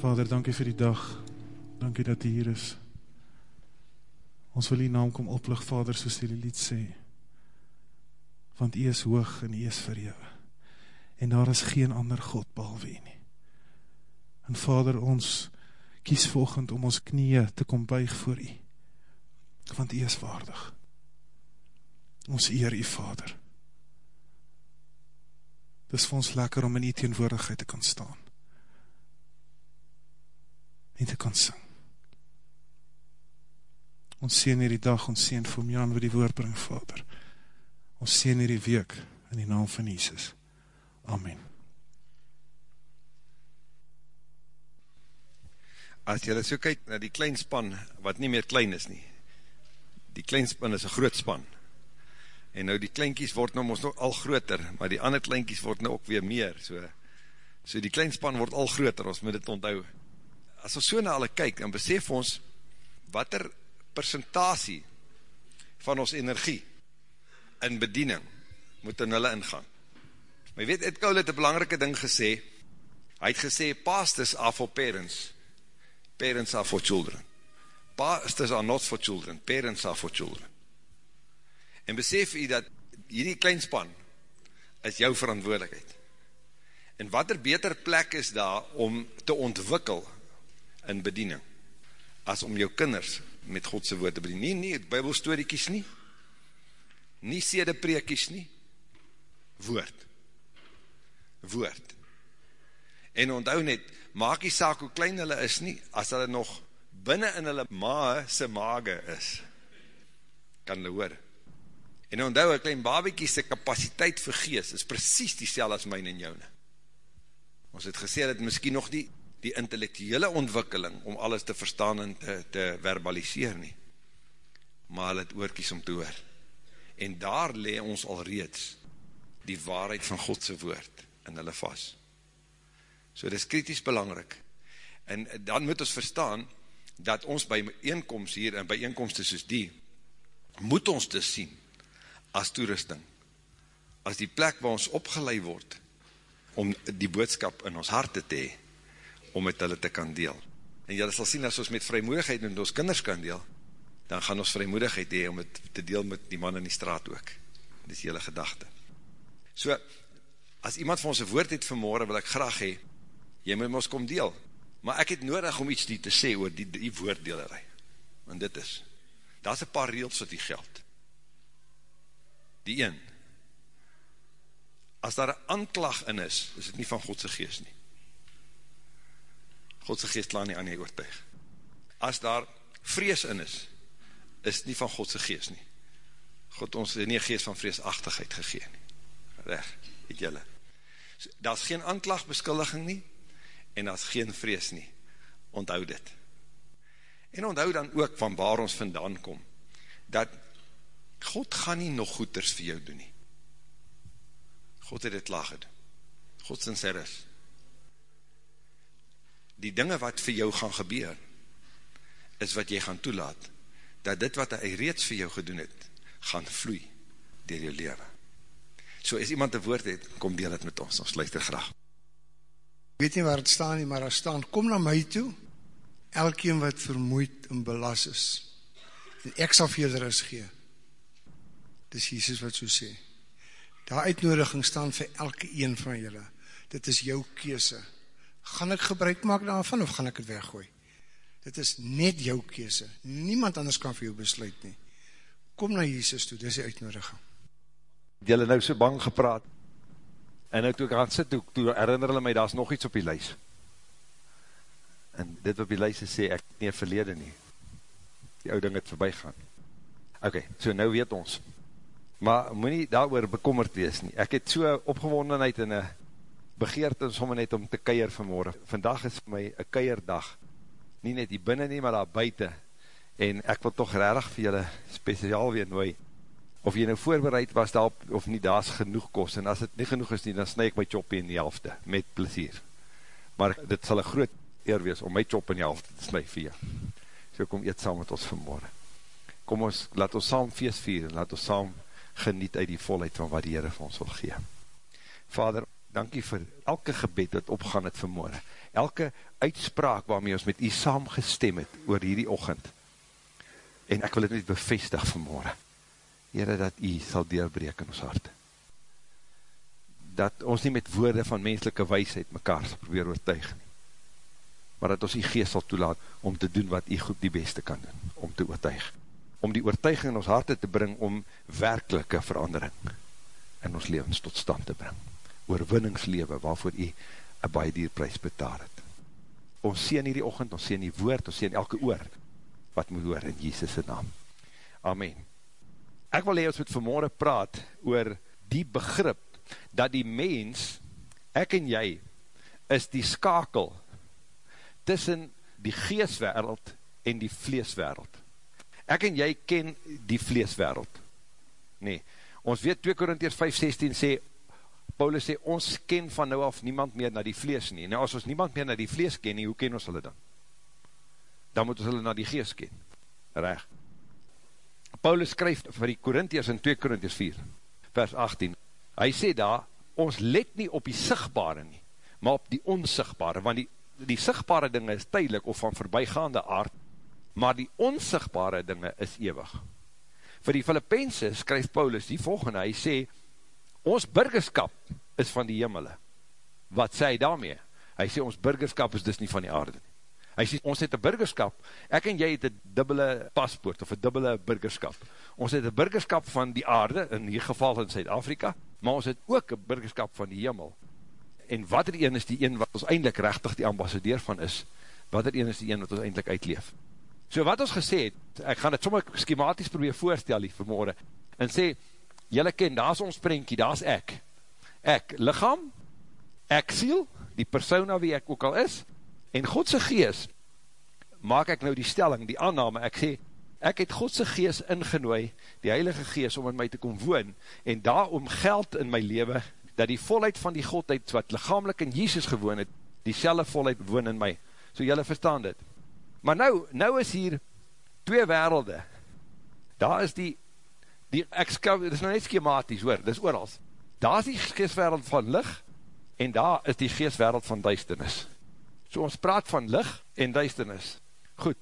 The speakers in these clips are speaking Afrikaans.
Vader, dankie vir die dag, dankie dat die hier is. Ons wil die naam kom oplig, Vader, soos die lied sê, want die is hoog en die is verhewe, en daar is geen ander God behalwe nie. En Vader, ons kies volgend om ons knieën te kom buig voor u, want u is waardig. Ons eer u, Vader. Dis vir ons lekker om in die teenwoordigheid te kan staan en te kan sing. Ons sien hierdie dag, ons sien vir my aan wat die woord bring, Vader. Ons sien hierdie week in die naam van Jesus. Amen. As jy so kyk na die klein span, wat nie meer klein is nie, die klein span is een groot span, en nou die kleinkies word nou ons nog al groter, maar die ander kleinkies word nou ook weer meer, so, so die klein span word al groter, ons moet dit onthou, as ons so na hulle kyk, dan besef ons, wat er percentage van ons energie in bediening moet in hulle ingaan. Maar jy weet, Ed Cole het een belangrike ding gesê, hy het gesê, pastors are for parents, parents are for children. Pastors are not for children, parents are for children. En besef jy dat hierdie kleinspan is jou verantwoordelikheid. En wat er beter plek is daar om te ontwikkel in bediening, as om jou kinders met Godse woord te bedien. Nie, nie, bybelstoriekies nie, nie sede preekies nie, woord, woord. En onthou net, maak die saak hoe klein hulle is nie, as hulle nog binnen in hulle maa se mage is, kan hulle hoor. En onthou, een klein babiekie se kapasiteit vir geest, is precies die sel as myn en joune. Ons het gesê dat miskien nog die die intellectuele ontwikkeling om alles te verstaan en te, te verbaliseer nie. Maar hulle het oorkies om te hoor. En daar le ons al reeds die waarheid van Godse woord in hulle vast. So dit is kritisch belangrik. En dan moet ons verstaan dat ons by eenkomst hier en by eenkomste soos die, moet ons dus sien as toerusting, as die plek waar ons opgeleid word om die boodskap in ons harte te hee, om met hulle te kan deel. En jy sal sien, as ons met vrymoedigheid met ons kinders kan deel, dan gaan ons vrymoedigheid hee om het te deel met die man in die straat ook. Dit is die hele gedachte. So, as iemand van ons een woord het vanmorgen, wil ek graag hee, jy moet ons kom deel. Maar ek het nodig om iets te sê oor die, die woorddelerij. En dit is, daar is een paar reels wat die geld. Die een, as daar een anklag in is, is het nie van Godse geest nie. Godse geest laat nie aan jy oortuig. As daar vrees in is, is nie van Godse geest nie. God ons het nie een geest van vreesachtigheid gegeen nie. Reg, het jylle. So, daar is geen anklag beskuldiging nie, en daar is geen vrees nie. Onthoud dit. En onthoud dan ook van waar ons vandaan kom, dat God gaan nie nog goeders vir jou doen nie. God het dit laag gedoen. God sincer is die dinge wat vir jou gaan gebeur, is wat jy gaan toelaat, dat dit wat hy reeds vir jou gedoen het, gaan vloei dier jou leven. So as iemand een woord het, kom deel het met ons, ons luister graag. Ik weet nie waar het staan nie, maar daar staan, kom na my toe, elkeen wat vermoeid en belas is, en ek sal vir jou is gee. Dis Jesus wat so sê. Daar uitnodiging staan vir elke een van julle. Dit is jou kese gaan ek gebruik maak daarvan of gaan ek het weggooi? Dit is net jou kese. Niemand anders kan vir jou besluit nie. Kom na Jesus toe, dis die uitnodiging. Julle nou so bang gepraat. En nou toe ek aan sit, toe, toe herinner hulle my, daar is nog iets op die lys. En dit op die lys sê, ek nie verlede nie. Die oude ding het voorbij gaan. Ok, so nou weet ons. Maar moet nie daar bekommerd wees nie. Ek het so opgewondenheid in een begeert ons om net om te keier vanmorgen. Vandag is vir my een keierdag, nie net hier binnen nie, maar daar buiten. En ek wil toch rarig vir julle speciaal weer nooi, of jy nou voorbereid was daarop, of nie, daar is genoeg kost, en as het nie genoeg is nie, dan snij ek my choppie in die helfte, met plezier. Maar dit sal een groot eer wees, om my chop in die helfte te snij vir jou. So kom eet saam met ons vanmorgen. Kom ons, laat ons saam feest vier, laat ons saam geniet uit die volheid van wat die Heere vir ons wil gee. Vader, dankie vir elke gebed wat opgaan het vanmorgen, elke uitspraak waarmee ons met u saam gestem het oor hierdie ochend, en ek wil het net bevestig vanmorgen, Heere, dat u sal deurbreek in ons hart, dat ons nie met woorde van menselike weisheid mekaar sal probeer oortuig nie, maar dat ons die geest sal toelaat om te doen wat die goed die beste kan doen, om te oortuig. Om die oortuiging in ons harte te bring om werkelike verandering in ons levens tot stand te bring. Oorwinningslewe waarvoor jy een baie dierprys betaal het. Ons sien hierdie ochend, ons sien die woord, ons sien elke oor wat moet hoor in Jesus' naam. Amen. Ek wil hee ons met vanmorgen praat oor die begrip dat die mens, ek en jy, is die skakel tussen die geestwereld en die vleeswereld. Ek en jy ken die vleeswereld. Nee, ons weet 2 Korinties 5,16 sê, Paulus sê, ons ken van nou af niemand meer na die vlees nie. Nou as ons niemand meer na die vlees ken nie, hoe ken ons hulle dan? Dan moet ons hulle na die geest ken. Reg. Paulus skryf vir die Korinties in 2 Korinties 4, vers 18. Hy sê daar, ons let nie op die sigtbare nie, maar op die onsigbare, want die die sigtbare dinge is tydelik of van voorbijgaande aard, maar die onsigbare dinge is ewig. Voor die Filippense skryf Paulus die volgende, hy sê, ons burgerskap is van die jimmele. Wat sê hy daarmee? Hy sê, ons burgerskap is dus nie van die aarde nie. Hy sê, ons het een burgerskap, ek en jy het een dubbele paspoort, of een dubbele burgerskap. Ons het een burgerskap van die aarde, in die geval in Zuid-Afrika, maar ons het ook een burgerskap van die jimmel en wat er een is die een wat ons eindelijk rechtig die ambassadeur van is, wat er een is die een wat ons eindelijk uitleef. So wat ons gesê het, ek gaan het sommer schematisch probeer voorstel hier vanmorgen, en sê, jylle ken, daar is ons prentjie, daar is ek. Ek, lichaam, ek siel, die persoon wie ek ook al is, en Godse gees, maak ek nou die stelling, die aanname, ek sê, ek het Godse gees ingenooi, die heilige gees, om in my te kom woon, en daarom geld in my leven, dat die volheid van die Godheid, wat lichamelik in Jesus gewoon het, die selle volheid woon in my. So jylle verstaan dit. Maar nou, nou is hier twee werelde. Daar is die, die ek skou, dit is nou net schematisch hoor, dit is oorals. Daar is die geestwereld van licht, en daar is die geestwereld van duisternis. So ons praat van licht en duisternis. Goed,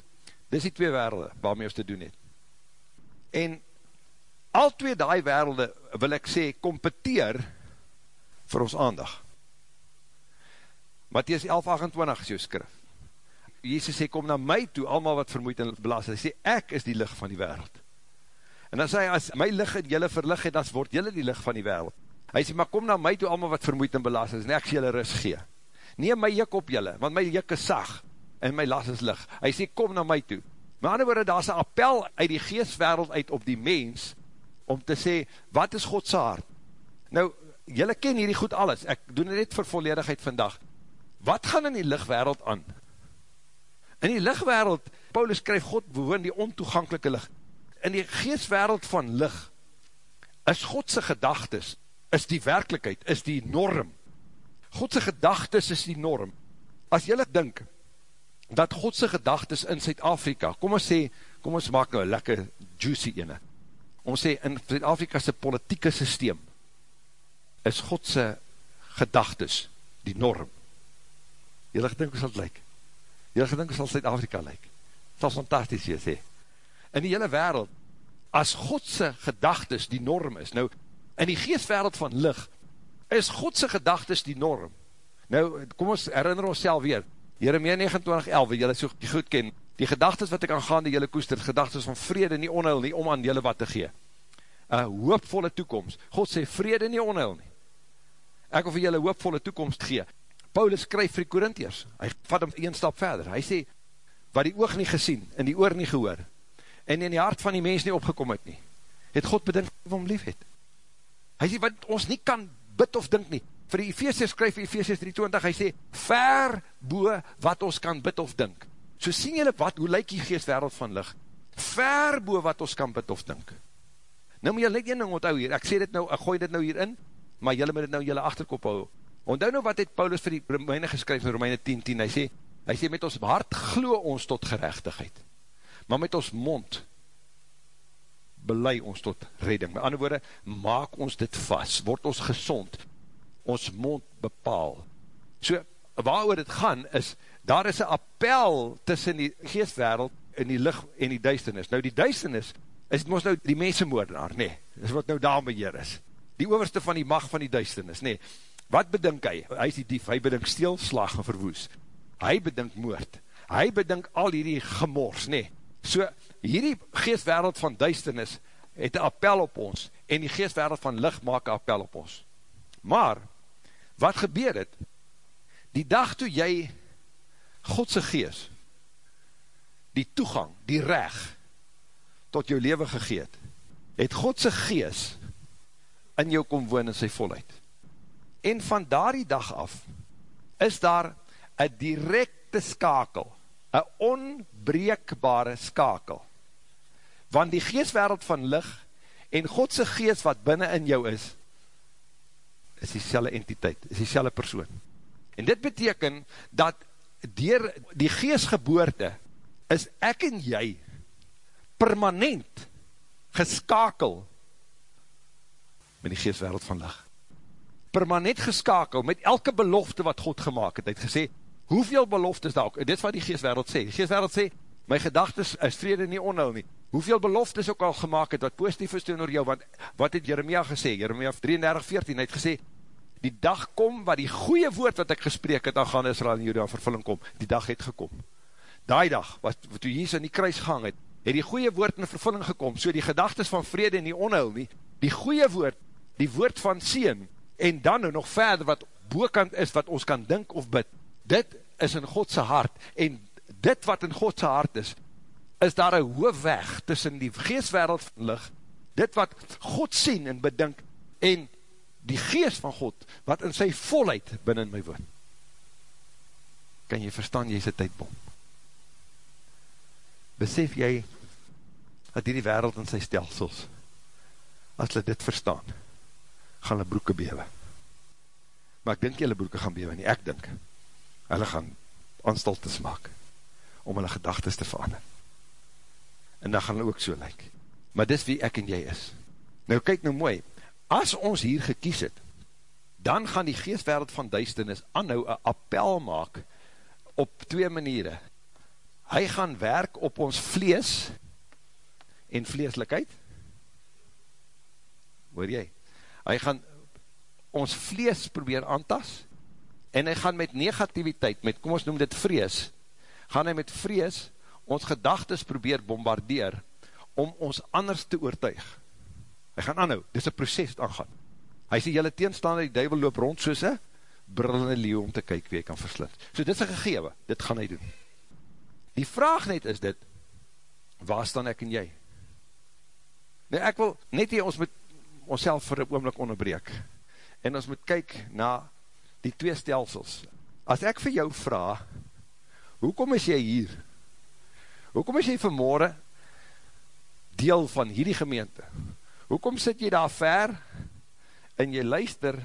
dit is die twee werelde, waarmee ons te doen het. En, al twee die werelde, wil ek sê, competeer, vir ons aandag. Matthies 11:28 is jou skrif. Jezus sê, kom na my toe, allemaal wat vermoeid en belast. Hy sê, ek is die licht van die wereld. En dan sê hy, as my licht het jylle verlig het, dan word jylle die licht van die wereld. Hy sê, maar kom na my toe, allemaal wat vermoeid en belast is, en ek jylle rust gee. Neem my jik op jylle, want my jik is sag, en my las is licht. Hy sê, kom na my toe. Maar ander woorde, daar is een appel uit die geestwereld uit op die mens, om te sê, wat is Godse hart? Nou, jylle ken hierdie goed alles, ek doen dit vir volledigheid vandag, wat gaan in die lichtwereld aan? In die lichtwereld, Paulus skryf, God bewoon die ontoegankelike licht, in die geestwereld van licht, is Godse gedagtes, is die werkelijkheid, is die norm, Godse gedagtes is die norm, as jylle dink, dat Godse gedagtes in Zuid-Afrika, kom ons sê, kom ons maak nou een lekker juicy ene, ons sê, in Zuid-Afrika is politieke systeem, is Godse gedagtes die norm. Julle gedink hoe sal het lyk? Julle gedink hoe sal Zuid-Afrika lyk? Het sal fantastisch wees, he. In die hele wereld, as Godse gedagtes die norm is, nou, in die geestwereld van licht, is Godse gedagtes die norm. Nou, kom ons herinner ons self weer, Jeremia 29, 11, jylle so goed ken, die gedagtes wat ek aangaande jylle koester, gedagtes van vrede, nie onheil nie, om aan jylle wat te gee. Een hoopvolle toekomst. God sê vrede, nie onheil nie ek wil vir julle hoopvolle toekomst gee. Paulus skryf vir die Korintiërs, hy vat hem een stap verder, hy sê, wat die oog nie gesien, en die oor nie gehoor, en in die hart van die mens nie opgekom het nie, het God bedink wat hom lief het. Hy sê, wat ons nie kan bid of dink nie, vir die Ephesians skryf vir Ephesians 320, hy sê, ver boe wat ons kan bid of dink. So sien julle wat, hoe lyk die geestwereld van licht? Ver boe wat ons kan bid of dink. Nou moet jy net een ding onthou hier, ek sê dit nou, ek gooi dit nou hier in, maar jylle moet het nou jylle achterkop hou. Onthou nou wat het Paulus vir die Romeine geskryf in Romeine 10, 10, hy sê, hy sê met ons hart glo ons tot gerechtigheid, maar met ons mond belei ons tot redding. Met ander woorde, maak ons dit vast, word ons gezond. ons mond bepaal. So, waar oor het gaan is, daar is een appel tussen die geestwereld en die licht en die duisternis. Nou die duisternis is het ons nou die mensenmoordenaar, nee, is wat nou daar beheer is. Die overste van die macht van die duisternis, nee. Wat bedink hy? Hy is die dief, hy bedink steel, slag en verwoes. Hy bedink moord. Hy bedink al hierdie gemors, nee. So, hierdie geestwereld van duisternis het een appel op ons, en die geestwereld van licht maak een appel op ons. Maar, wat gebeur het? Die dag toe jy Godse geest, die toegang, die reg, tot jou leven gegeet, het Godse geest in jou kom woon in sy volheid. En van daardie dag af, is daar een directe skakel, een onbreekbare skakel, want die geestwereld van licht, en Godse geest wat binnen in jou is, is die selle entiteit, is die selle persoon. En dit beteken, dat dier die geestgeboorte, is ek en jy permanent geskakel met die geestwereld van licht. Permanent geskakel met elke belofte wat God gemaakt het. Hy het gesê, hoeveel beloftes daar ook, dit wat die geestwereld sê, die geestwereld sê, my gedagtes is vrede nie onhul nie, hoeveel beloftes ook al gemaakt het, wat positief is toen oor jou, want wat het Jeremia gesê, Jeremia 33, 14, hy het gesê, die dag kom, waar die goeie woord wat ek gesprek het, dan gaan Israel en Juda aan vervulling kom, die dag het gekom, daai dag, wat, wat toe Jesus in die kruis gehang het, het die goeie woord in vervulling gekom, so die gedagtes van vrede en die onheil nie, die goeie woord, die woord van sien, en dan nou nog verder wat boekant is, wat ons kan dink of bid, dit is in Godse hart, en dit wat in Godse hart is, is daar een hoofweg tussen die geestwereld licht, dit wat God sien en bedink, en die geest van God, wat in sy volheid binnen my woon. Kan jy verstaan, jy is een tydbom besef jy, dat die wereld in sy stelsels, as hulle dit verstaan, gaan hulle broeke bewe. Maar ek dink jy hulle broeke gaan bewe nie, ek dink, hulle gaan anstaltes maak, om hulle gedagtes te verander. En dan gaan hulle ook so lyk. Maar dis wie ek en jy is. Nou kyk nou mooi, as ons hier gekies het, dan gaan die geestwereld van duisternis anhou een appel maak, op twee maniere, hy gaan werk op ons vlees en vleeslikheid. Hoor jy? Hy gaan ons vlees probeer aantas en hy gaan met negativiteit, met kom ons noem dit vrees, gaan hy met vrees ons gedagtes probeer bombardeer om ons anders te oortuig. Hy gaan aanhou, dit is een proces wat aangaan. Hy sê, jylle teenstaande, die duivel loop rond soos een brillende leeuw om te kyk wie hy kan verslind. So dit is een gegewe, dit gaan hy doen. Die vraag net is dit, waar staan ek en jy? Nee, ek wil net hier, ons moet ons vir een oomlik onderbreek, en ons moet kyk na die twee stelsels. As ek vir jou vraag, hoekom is jy hier? Hoekom is jy vanmorgen deel van hierdie gemeente? Hoekom sit jy daar ver, en jy luister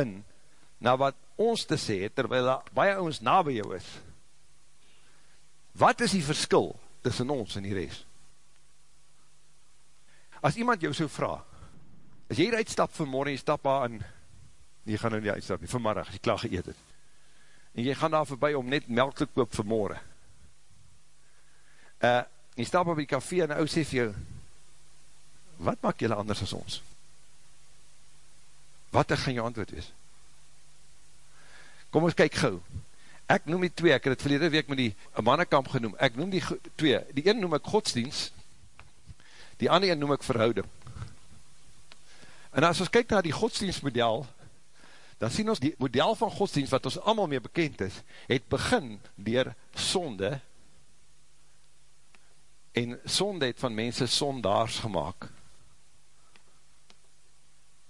in, na wat ons te sê, terwyl baie ons na by jou is, Wat is die verskil tussen ons en die rest? As iemand jou so vraag, as jy hier uitstap vanmorgen, jy stap daar in, jy gaan nou nie uitstap nie, vanmiddag, as jy klaar geëet het, en jy gaan daar voorbij om net melk te koop vanmorgen, uh, jy stap op die café en ou sê vir jou, wat maak jylle anders as ons? Wat gaan jou antwoord wees? Kom ons kyk gauw, ek noem die twee, ek het het verlede week met die mannekamp genoem, ek noem die twee, die een noem ek godsdienst, die ander een noem ek verhouding. En as ons kyk na die godsdienstmodel, dan sien ons die model van godsdienst, wat ons allemaal mee bekend is, het begin dier sonde, en sonde het van mense sondaars gemaakt.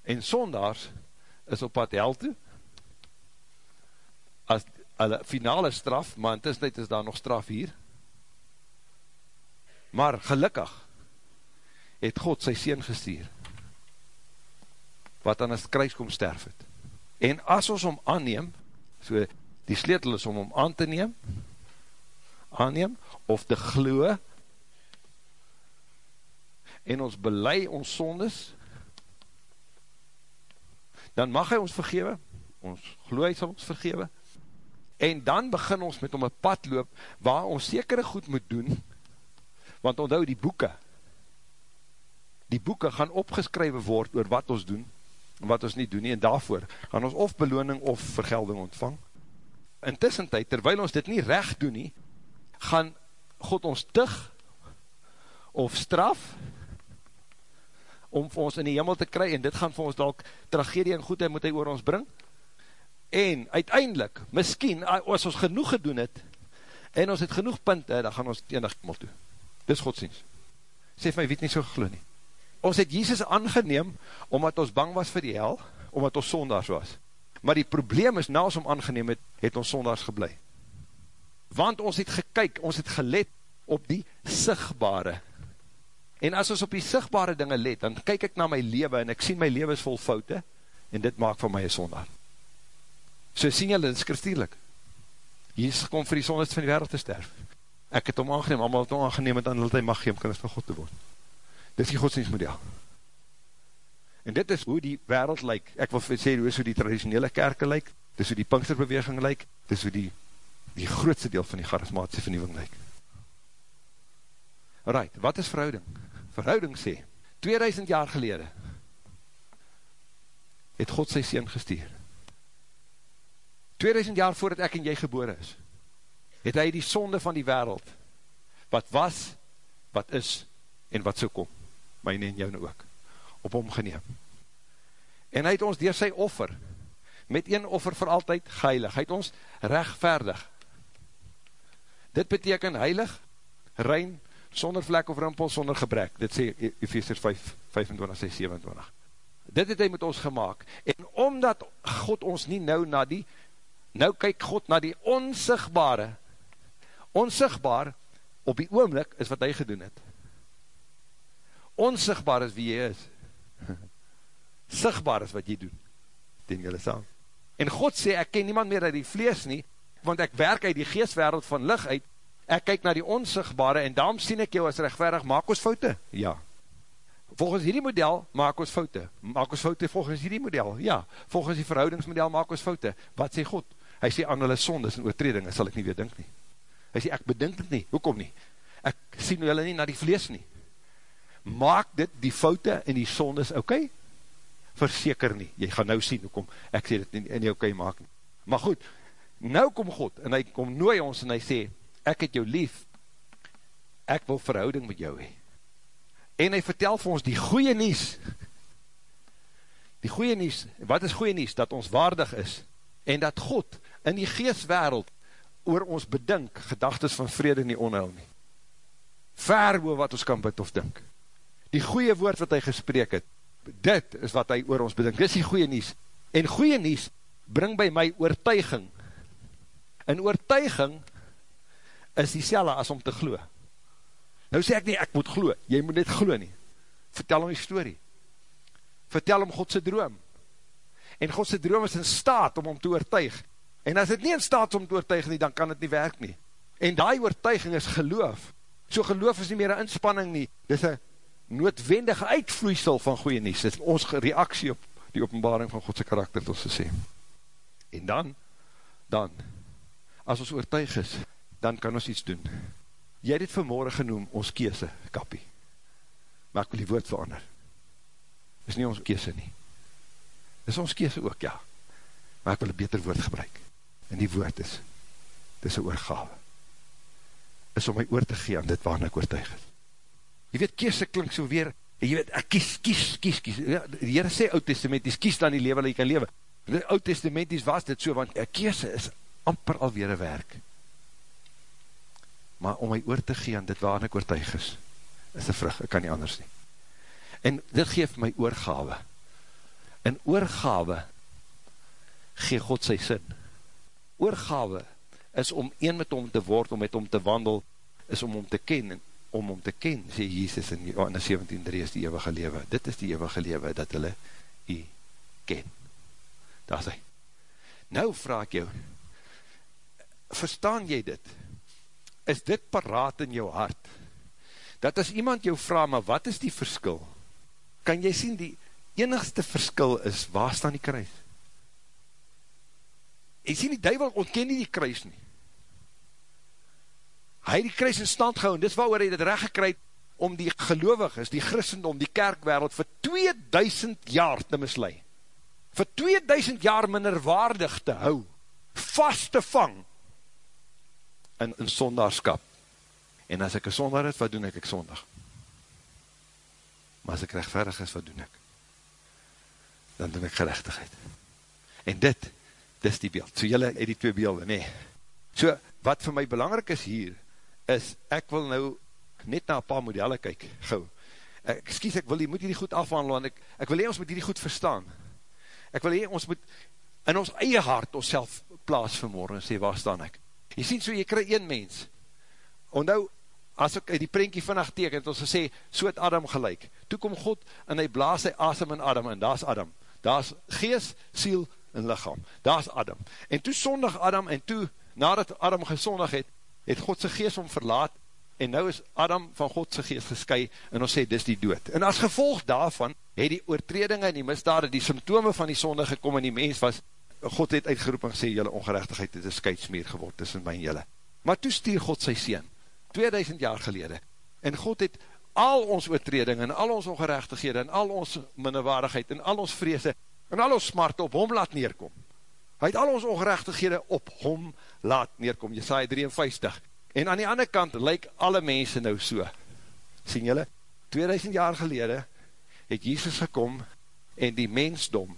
En sondaars is op pad hel toe, as hulle finale straf, maar intussen is daar nog straf hier. Maar gelukkig het God sy sien gestuur, wat aan het kruis kom sterf het. En as ons om aanneem, so die sleutel is om om aan te neem, aanneem, of te gloe, en ons belei ons sondes, dan mag hy ons vergewe, ons glo hy sal ons vergewe, en dan begin ons met om een pad loop, waar ons sekere goed moet doen, want onthou die boeken, die boeken gaan opgeskrywe word oor wat ons doen, en wat ons nie doen nie, en daarvoor gaan ons of beloning of vergelding ontvang. Intussen tyd, terwijl ons dit nie recht doen nie, gaan God ons tig, of straf, om vir ons in die hemel te kry, en dit gaan vir ons dalk tragedie en goedheid moet hy oor ons bring, en uiteindelik, miskien, as ons genoeg gedoen het, en ons het genoeg punte, dan gaan ons enig hemel toe. Dis godsdienst. Sê vir my, weet nie so gegloe nie. Ons het Jesus aangeneem, omdat ons bang was vir die hel, omdat ons sondags was. Maar die probleem is, na ons om aangeneem het, het ons sondags geblei. Want ons het gekyk, ons het gelet op die sigbare. En as ons op die sigbare dinge let, dan kyk ek na my leven, en ek sien my leven is vol foute, en dit maak van my een sondag. So sien julle, dit is skriftierlik. Jesus kom vir die sondes van die wereld te sterf. Ek het om aangeneem, allemaal het om aangeneem, en dan wil hy mag geem, kan het van God te word. Dit is die godsdienstmodel. En dit is hoe die wereld lyk. Ek wil sê, hoe is hoe die traditionele kerke lyk, dit is hoe die Pinksterbeweging lyk, dit is hoe die, die grootste deel van die charismatische vernieuwing lyk. Right, wat is verhouding? Verhouding sê, 2000 jaar gelede, het God sy sien gestuur. 2000 jaar voordat ek en jy gebore is, het hy die sonde van die wereld, wat was, wat is, en wat so kom, myne en jou nou ook, op hom geneem. En hy het ons door sy offer, met een offer vir altyd geheilig, hy het ons rechtvaardig. Dit beteken heilig, rein, sonder vlek of rimpel, sonder gebrek. Dit sê Ephesians 5, 25, 6, 27. Dit het hy met ons gemaakt. En omdat God ons nie nou na die, nou kyk God na die onsigbare, onsigbaar, op die oomlik is wat hy gedoen het onsigbaar is wie jy is, sigbaar is wat jy doen, ten jylle saam. En God sê, ek ken niemand meer uit die vlees nie, want ek werk uit die geestwereld van licht uit, ek kyk na die onsigbare, en daarom sien ek jou as rechtverig, maak ons foute? Ja. Volgens hierdie model, maak ons foute. Maak ons foute volgens hierdie model? Ja. Volgens die verhoudingsmodel, maak ons foute. Wat sê God? Hy sê, aan hulle sondes en oortredinge, sal ek nie weer dink nie. Hy sê, ek bedink het nie. Hoekom nie? Ek sien hulle nie na die vlees nie maak dit die foute en die sondes oké? Okay? Verseker nie, jy gaan nou sien, hoekom ek sê dit nie, nie oké okay maak nie. Maar goed, nou kom God, en hy kom nooi ons, en hy sê, ek het jou lief, ek wil verhouding met jou hee. En hy vertel vir ons die goeie nies, die goeie nies, wat is goeie nies? Dat ons waardig is, en dat God in die geestwereld oor ons bedink, gedagtes van vrede nie onheil nie. Ver oor wat ons kan bid of dink die goeie woord wat hy gesprek het, dit is wat hy oor ons bedink, dit is die goeie nies, en goeie nies bring by my oortuiging, en oortuiging is die selle as om te glo. Nou sê ek nie, ek moet glo, jy moet net glo nie, vertel om die story, vertel om Godse droom, en Godse droom is in staat om om te oortuig, en as het nie in staat om te oortuig nie, dan kan het nie werk nie, en die oortuiging is geloof, so geloof is nie meer een inspanning nie, dit is een noodwendige uitvloeisel van goeie nies, dit is ons reaksie op die openbaring van Godse karakter, wil sy sê. En dan, dan, as ons oortuig is, dan kan ons iets doen. Jy het dit vanmorgen genoem, ons kese, kapie. Maar ek wil die woord verander. Is nie ons kese nie. Is ons kese ook, ja. Maar ek wil een beter woord gebruik. En die woord is, dit is een oorgave. Is om my oor te gee aan dit waarin ek oortuig is. Jy weet, kiese klink so weer, jy weet, ek kies, kies, kies, kies. Ja, die Heere sê oud-testamenties, kies dan die leven dat jy kan leven. Oud-testamenties was dit so, want kiese is amper alweer een werk. Maar om my oor te gee aan dit waarin ek oortuig is, is een vrug, ek kan nie anders nie. En dit geef my oorgave. En oorgave gee God sy sin. Oorgave is om een met hom te word, om met hom te wandel, is om hom te ken, om om te ken, sê Jesus in Johannes 17.3 is die eeuwige lewe. Dit is die eeuwige lewe, dat hulle u ken. Daar hy. Nou vraag ek jou, verstaan jy dit? Is dit paraat in jou hart? Dat as iemand jou vraag, maar wat is die verskil? Kan jy sien die, enigste verskil is, waar staan die kruis? En sien, die duivel ontken nie die kruis nie. Hy die kruis in stand gehou, en dis waar hy dit recht gekryd, om die gelovig is, die christendom, die kerkwereld, vir 2000 jaar te mislui. Vir 2000 jaar minderwaardig te hou, vast te vang, in, in sondaarskap. En as ek een sondaar is, wat doen ek? Ek sondag. Maar as ek rechtverig is, wat doen ek? Dan doen ek gerechtigheid. En dit, dit is die beeld. So jylle het die twee beelde, nee. So, wat vir my belangrijk is hier, is, ek wil nou net na een paar modelle kyk, gauw. Excuse, ek wil, jy moet hierdie goed afwandel, want ek, ek wil hier ons moet hierdie goed verstaan. Ek wil hier ons moet in ons eie hart ons self plaas vanmorgen en sê, waar staan ek? Jy sien so, jy kry een mens. Ondou, as ek die prentjie vannacht teken, het ons gesê, so het Adam gelijk. Toe kom God en hy blaas sy asem in Adam en daar is Adam. Daar is gees, siel en lichaam. Daar is Adam. En toe sondig Adam en toe, nadat Adam gesondig het, het God sy gees om verlaat en nou is Adam van God sy geest gesky, en ons sê, dis die dood. En as gevolg daarvan, het die oortredinge en die misdade, die symptome van die sonde gekom, en die mens was, God het uitgeroep en gesê, jylle ongerechtigheid het een skeidsmeer geword tussen my en jylle. Maar toe stuur God sy sien, 2000 jaar gelede, en God het al ons oortredinge, en al ons ongerechtighede, en al ons minnewaardigheid, en al ons vrese, en al ons smarte op hom laat neerkom. Hy het al ons ongerechtighede op hom laat neerkom, Jesaja 53, En aan die ander kant lyk alle mense nou so. Sien julle? 2000 jaar gelede het Jesus gekom en die mensdom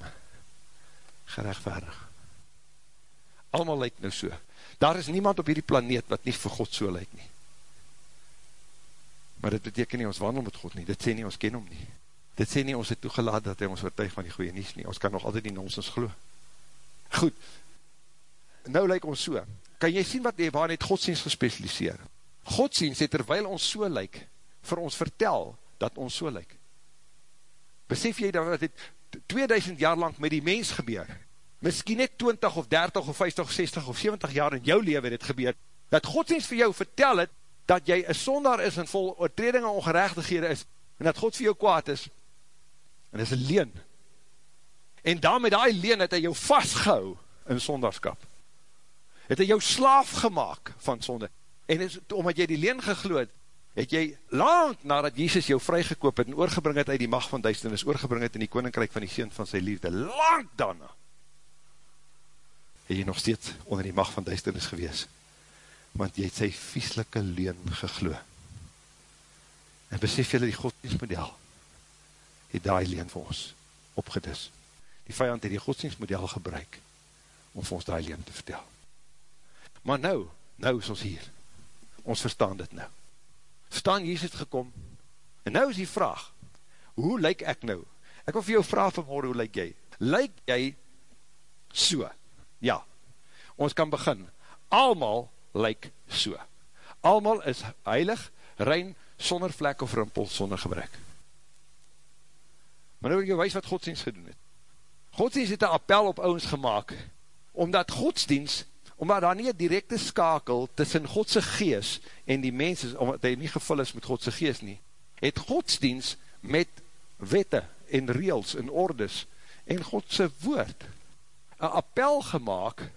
gerechtvaardig. Allemaal lyk nou so. Daar is niemand op hierdie planeet wat nie vir God so lyk nie. Maar dit beteken nie ons wandel met God nie. Dit sê nie ons ken hom nie. Dit sê nie ons het toegelaat dat hy ons vertuig van die goeie nies nie. Ons kan nog altyd die nonsens glo. Goed. Nou lyk ons so kan jy sien wat, waar het godsdienst gespecialiseer? Godsdienst het terwijl ons so lyk, vir ons vertel, dat ons so lyk. Besef jy dat het 2000 jaar lang met die mens gebeur, miskien net 20 of 30 of 50 of 60 of 70 jaar in jou leven het gebeur, dat godsdienst vir jou vertel het, dat jy een sondaar is en vol oortreding en ongerechtighede is, en dat God vir jou kwaad is, en is een leen. En daarmee die leen het hy jou vastgehou in sondarskap het hy jou slaaf gemaakt van sonde. En is, omdat jy die leen gegloed, het jy lang nadat Jesus jou vrygekoop het en oorgebring het uit die macht van duisternis, oorgebring het in die koninkrijk van die seend van sy liefde, lang daarna, het jy nog steeds onder die macht van duisternis gewees, want jy het sy vieslike leen gegloed. En besef jy die godsdienstmodel, het die leen vir ons opgedis. Die vijand het die godsdienstmodel gebruik, om vir ons die leen te vertel. Maar nou, nou is ons hier. Ons verstaan dit nou. Verstaan, Jezus het gekom. En nou is die vraag, hoe lyk ek nou? Ek wil vir jou vraag vanmorgen, hoe lyk jy? Lyk jy so? Ja, ons kan begin. Almal lyk so. Almal is heilig, rein, sonder vlek of rimpel, sonder gebrek. Maar nou wil jy wees wat godsdienst gedoen het. Godsdienst het een appel op ons gemaakt, omdat godsdienst omdat daar nie een directe skakel tussen Godse gees en die mens is, omdat hy nie gevul is met Godse gees nie, het godsdienst met wette en reels en ordes en Godse woord een appel gemaakt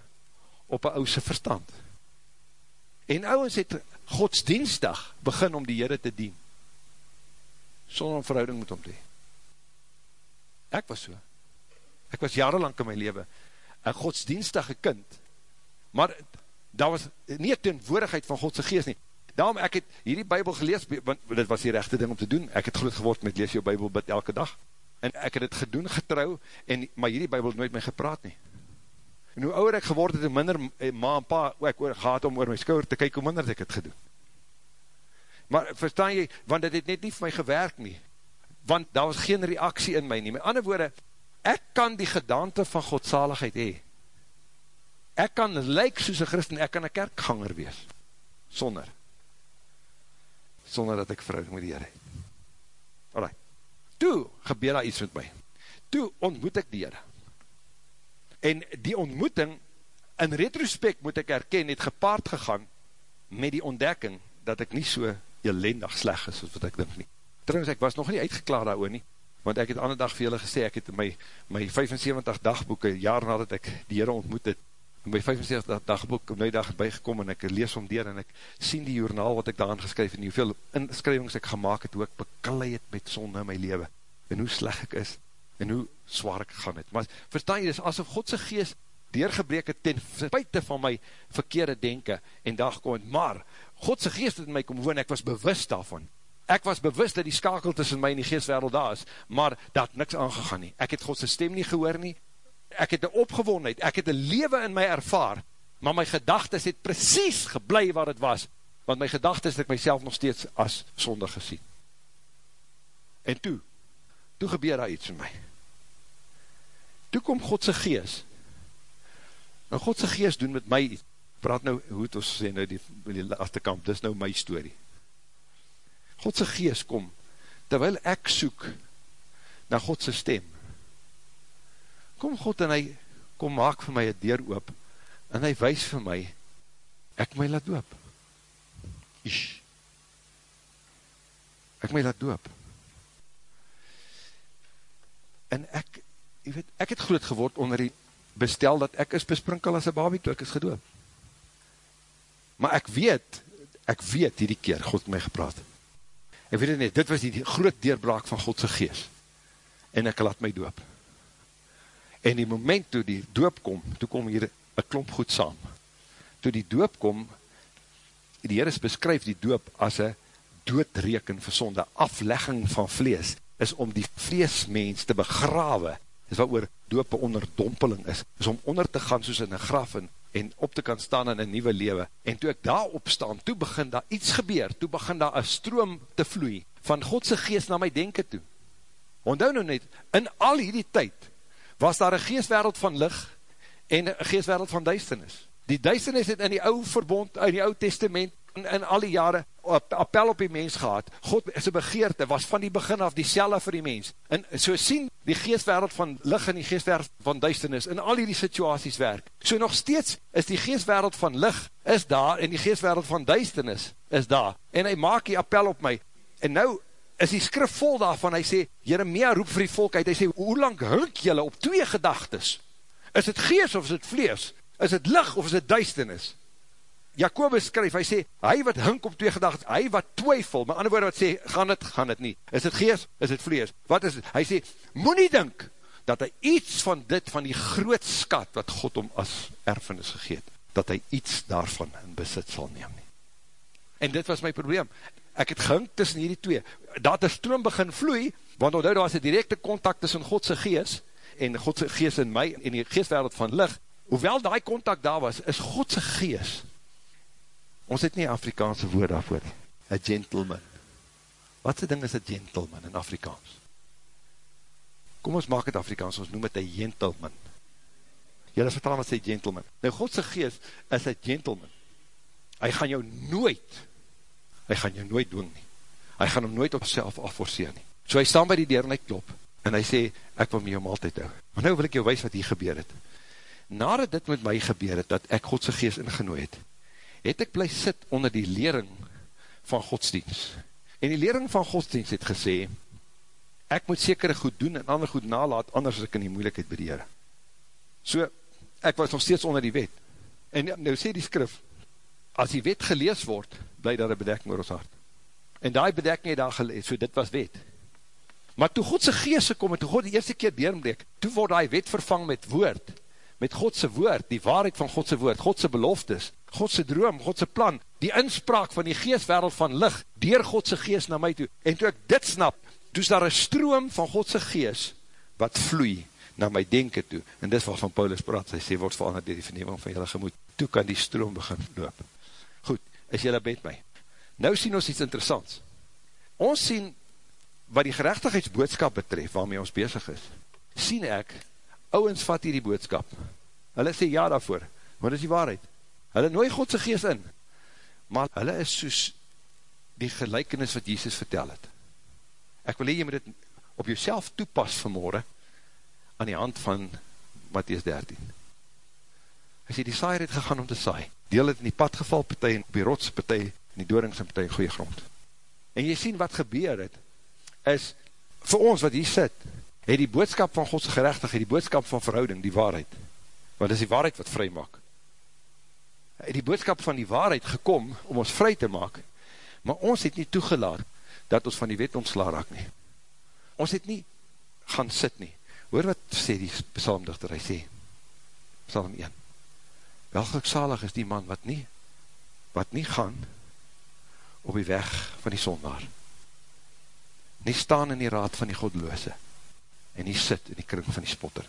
op een ouse verstand. En ouwens het godsdienstig begin om die Heere te dien, sonder om verhouding met hom te heen. Ek was so. Ek was jarenlang in my leven een godsdienstige kind, maar daar was nie een teenwoordigheid van Godse geest nie. Daarom ek het hierdie bybel gelees, want dit was die rechte ding om te doen, ek het groot geword met lees jou bybel bid elke dag, en ek het het gedoen getrouw, en, maar hierdie bybel het nooit my gepraat nie. En hoe ouder ek geword het, en minder ma en pa, ek gaat om oor my skouwer te kyk, hoe minder het ek het gedoen. Maar verstaan jy, want dit het net nie vir my gewerk nie, want daar was geen reaksie in my nie. Met ander woorde, ek kan die gedaante van godsaligheid hee, ek kan lyk soos een christen, ek kan een kerkganger wees, sonder, sonder dat ek verhouding met die Heer het. Alright, toe gebeur daar iets met my, toe ontmoet ek die Heer, en die ontmoeting, in retrospect moet ek erken, het gepaard gegaan, met die ontdekking, dat ek nie so elendig sleg is, as wat ek dink nie. Trouwens, ek was nog nie uitgeklaar daar oor nie, want ek het ander dag vir julle gesê, ek het my, my 75 dagboeken, jaar nadat ek die Heere ontmoet het, my 75 dagboek om nou dag bygekom en ek lees om deur en ek sien die journaal wat ek daarin geskryf en hoeveel inskrywings ek gemaakt het, hoe ek beklei het met sonde in my leven en hoe sleg ek is en hoe zwaar ek gaan het. Maar verstaan jy, dis asof Godse geest deurgebreek het ten spuite van my verkeerde denken en daar gekom het, maar Godse geest het in my kom woon, ek was bewust daarvan. Ek was bewust dat die skakel tussen my en die geestwereld daar is, maar dat niks aangegaan nie. Ek het Godse stem nie gehoor nie, ek het een opgewondheid, ek het een lewe in my ervaar, maar my gedagtes het precies geblei waar het was, want my gedagtes het ek myself nog steeds as sonde gesien. En toe, toe gebeur daar iets in my. Toe kom Godse gees, en Godse gees doen met my, praat nou, hoe het ons sê nou die, die achterkamp, dis nou my story. Godse gees kom, terwyl ek soek na Godse stem, kom God en hy, kom maak vir my een deur oop, en hy wys vir my, ek my laat doop. Ish. Ek my laat doop. En ek, jy weet, ek het groot geword onder die bestel dat ek is besprinkel as een babie, toe ek is gedoop. Maar ek weet, ek weet hierdie keer, God my gepraat. Ek weet het nie, dit was die groot deurbraak van Godse geest. En ek laat my doop. En die moment toe die doop kom, toe kom hier een klomp goed saam. Toe die doop kom, die Heer is beskryf die doop as een doodreken versonde aflegging van vlees, is om die vleesmens te begrawe, is wat oor doop onder dompeling is, is om onder te gaan soos in een graf en, en op te kan staan in een nieuwe lewe. En toe ek daar opstaan, toe begin daar iets gebeur, toe begin daar een stroom te vloei, van Godse geest na my denken toe. Onthou nou net, in al hierdie tyd, was daar een geestwereld van licht en een geestwereld van duisternis. Die duisternis het in die oude verbond, in die oude testament, in, in al die jare, appel op die mens gehad. God sy begeerte was van die begin af die vir die mens. En so sien die geestwereld van licht en die geestwereld van duisternis in al die situaties werk. So nog steeds is die geestwereld van licht is daar en die geestwereld van duisternis is daar. En hy maak die appel op my. En nou is die skrif vol daarvan, hy sê, Jeremia roep vir die volk uit, hy sê, hoe lang hink jylle op twee gedagtes? Is het gees of is het vlees? Is het licht of is het duisternis? Jacobus skryf, hy sê, hy wat hink op twee gedagtes, hy wat twyfel, maar ander woorde wat sê, gaan het, gaan het nie. Is het gees, is het vlees? Wat is het? Hy sê, moet nie dink, dat hy iets van dit, van die groot skat, wat God om as erfenis gegeet, dat hy iets daarvan in besit sal neem nie. En dit was my probleem ek het gehink tussen hierdie twee, dat die stroom begin vloei, want onthou, daar was een directe contact tussen Godse geest, en Godse geest in my, en die geestwereld van licht, hoewel die contact daar was, is Godse geest, ons het nie Afrikaanse woord daarvoor, a gentleman, wat se ding is a gentleman in Afrikaans? Kom ons maak het Afrikaans, ons noem het a gentleman, jylle vertaal wat sê gentleman, nou Godse geest is a gentleman, hy gaan jou nooit, hy gaan jou nooit doen nie. Hy gaan hom nooit op self afforceer nie. So hy staan by die deur en hy klop, en hy sê, ek wil my jou maaltijd hou. Maar nou wil ek jou wees wat hier gebeur het. Nadat dit met my gebeur het, dat ek Godse geest ingenooi het, het ek bly sit onder die lering van godsdienst. En die lering van godsdienst het gesê, ek moet sekere goed doen en ander goed nalaat, anders as ek in die moeilikheid bedeer. So, ek was nog steeds onder die wet. En nou sê die skrif, as die wet gelees word, bly daar een bedekking oor ons hart. En die bedekking het daar gelees, so dit was wet. Maar toe Godse geest kom, en toe God die eerste keer deurbreek, toe word die wet vervang met woord, met Godse woord, die waarheid van Godse woord, Godse beloftes, Godse droom, Godse plan, die inspraak van die geestwereld van licht, dier Godse geest na my toe. En toe ek dit snap, toe is daar een stroom van Godse geest, wat vloei na my denken toe. En dis wat van Paulus praat, hy sê, word veranderd dier die verneming van jylle gemoed. Toe kan die stroom begin loop is jylle met my. Nou sien ons iets interessants. Ons sien, wat die gerechtigheidsboodskap betref, waarmee ons bezig is, sien ek, ouwens vat hier die boodskap. Hulle sê ja daarvoor, wat is die waarheid? Hulle nooi Godse geest in, maar hulle is soos die gelijkenis wat Jesus vertel het. Ek wil hee, jy moet dit op jouself toepas vanmorgen, aan die hand van Matthies 13. Hy sê, die saaier het gegaan om te saai, deel het in die padgeval partij, en op die rots partij, en die doorings en partij goeie grond. En jy sien wat gebeur het, is, vir ons wat hier sit, het die boodskap van Godse gerechtigheid, die boodskap van verhouding, die waarheid, want is die waarheid wat vry maak. Het die boodskap van die waarheid gekom om ons vry te maak, maar ons het nie toegelaat dat ons van die wet ontsla raak nie. Ons het nie gaan sit nie. Hoor wat sê die psalmdichter, hy sê, psalm 1, welgelukzalig is die man wat nie, wat nie gaan op die weg van die sondaar, nie staan in die raad van die godloose, en nie sit in die kring van die spotter.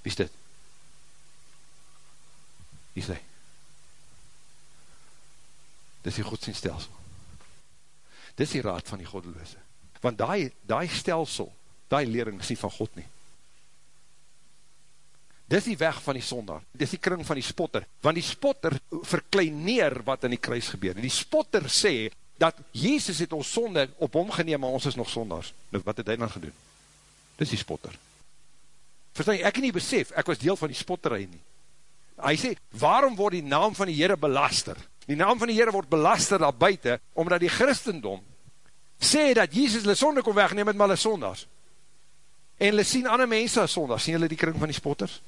Wie is dit? Wie is hy? Dit is die godsdienststelsel. Dit is die raad van die godloose. Want die, die stelsel, die lering is nie van God nie. Dit is die weg van die sondaar. Dit is die kring van die spotter. Want die spotter verklein neer wat in die kruis gebeur. En die spotter sê, dat Jezus het ons sonde op hom geneem, maar ons is nog sondaars. Nou, wat het hy dan gedoen? Dit is die spotter. Verstaan jy, ek nie besef, ek was deel van die spotterij nie. Hy sê, waarom word die naam van die Heere belaster? Die naam van die Heere word belaster daar buiten, omdat die Christendom sê dat Jezus hulle sonde kon wegneem met hulle sondaars. En hulle sien ander mense as sondaars, sien hulle die kring van die spotters?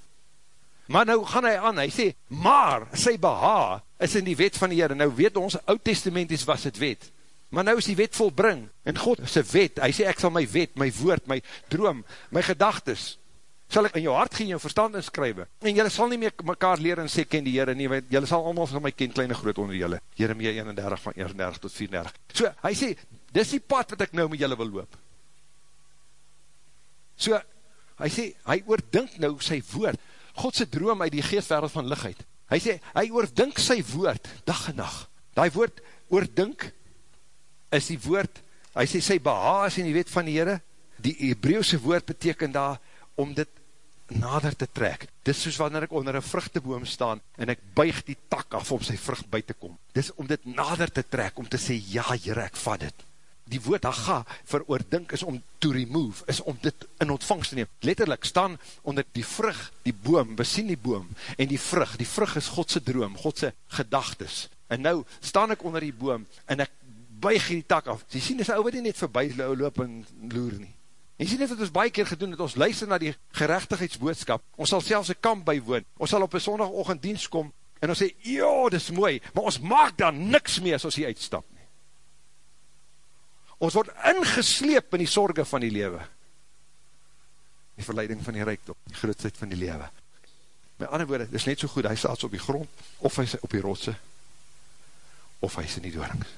Maar nou gaan hy aan, hy sê, maar sy beha is in die wet van die Heere. Nou weet ons, oud testament is was het wet. Maar nou is die wet volbring. En God is een wet. Hy sê, ek sal my wet, my woord, my droom, my gedagtes, sal ek in jou hart gee, jou verstand inskrywe. En jylle sal nie meer mekaar leer en sê, ken die Heere nie, want jylle sal allemaal van my ken, kleine groot onder jylle. Jeremia 31 van 31 tot 34. So, hy sê, dis die pad wat ek nou met jylle wil loop. So, hy sê, hy oordink nou sy woord. Godse droom uit die geestwereld van lichtheid. Hy sê, hy oordink sy woord, dag en nacht. Die woord oordink is die woord, hy sê, sy behaas in die wet van die Heere, die Hebreeuwse woord beteken daar, om dit nader te trek. Dis soos wanneer ek onder een vruchteboom staan, en ek buig die tak af om sy vrucht by te kom. Dis om dit nader te trek, om te sê, ja, Heere, ek vat dit die woord haga vir oordink is om to remove, is om dit in ontvangst te neem. Letterlijk staan onder die vrug, die boom, besien die boom, en die vrug, die vrug is Godse droom, Godse gedagtes. En nou staan ek onder die boom, en ek buig die tak af. Jy sien, dis ou wat nie net voorbij loop en loer nie. Jy sien, dit het ons baie keer gedoen, dat ons luister na die gerechtigheidsboodskap, ons sal selfs een kamp bijwoon, ons sal op een zondagochtend dienst kom, en ons sê, ja, dis mooi, maar ons maak daar niks mee as ons hier uitstap. Ons word ingesleep in die sorge van die lewe. Die verleiding van die rijkdom, die grootheid van die lewe. Met ander woorde, dit is net so goed, hy staat op die grond, of hy is op die rotse, of hy is in die doorings.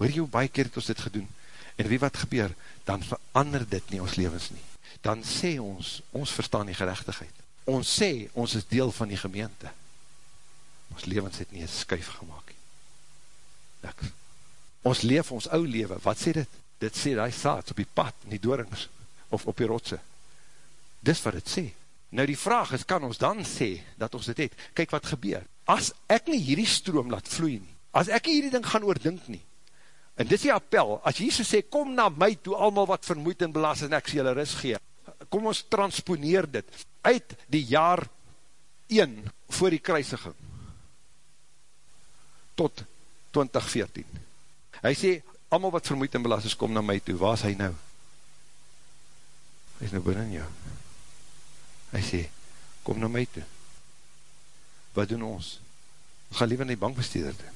Hoor jy hoe baie keer het ons dit gedoen, en wie wat gebeur, dan verander dit nie ons levens nie. Dan sê ons, ons verstaan die gerechtigheid. Ons sê, ons is deel van die gemeente. Ons levens het nie een skuif gemaakt. Niks ons leef ons ou lewe, wat sê dit? Dit sê die saad op die pad, in die doorings, of op die rotse. Dis wat het sê. Nou die vraag is, kan ons dan sê, dat ons dit het? Kijk wat gebeur. As ek nie hierdie stroom laat vloei nie, as ek hierdie ding gaan oordink nie, en dis die appel, as Jesus sê, kom na my toe, allemaal wat vermoed en belast, en ek sê julle ris gee, kom ons transponeer dit, uit die jaar 1, voor die kruisiging, tot 2014, Hy sê, allemaal wat vermoeid en belast is, kom na my toe. Waar is hy nou? Hy is nou binnen jou. Hy sê, kom na my toe. Wat doen ons? Gaan liever na die bankbesteeder toe.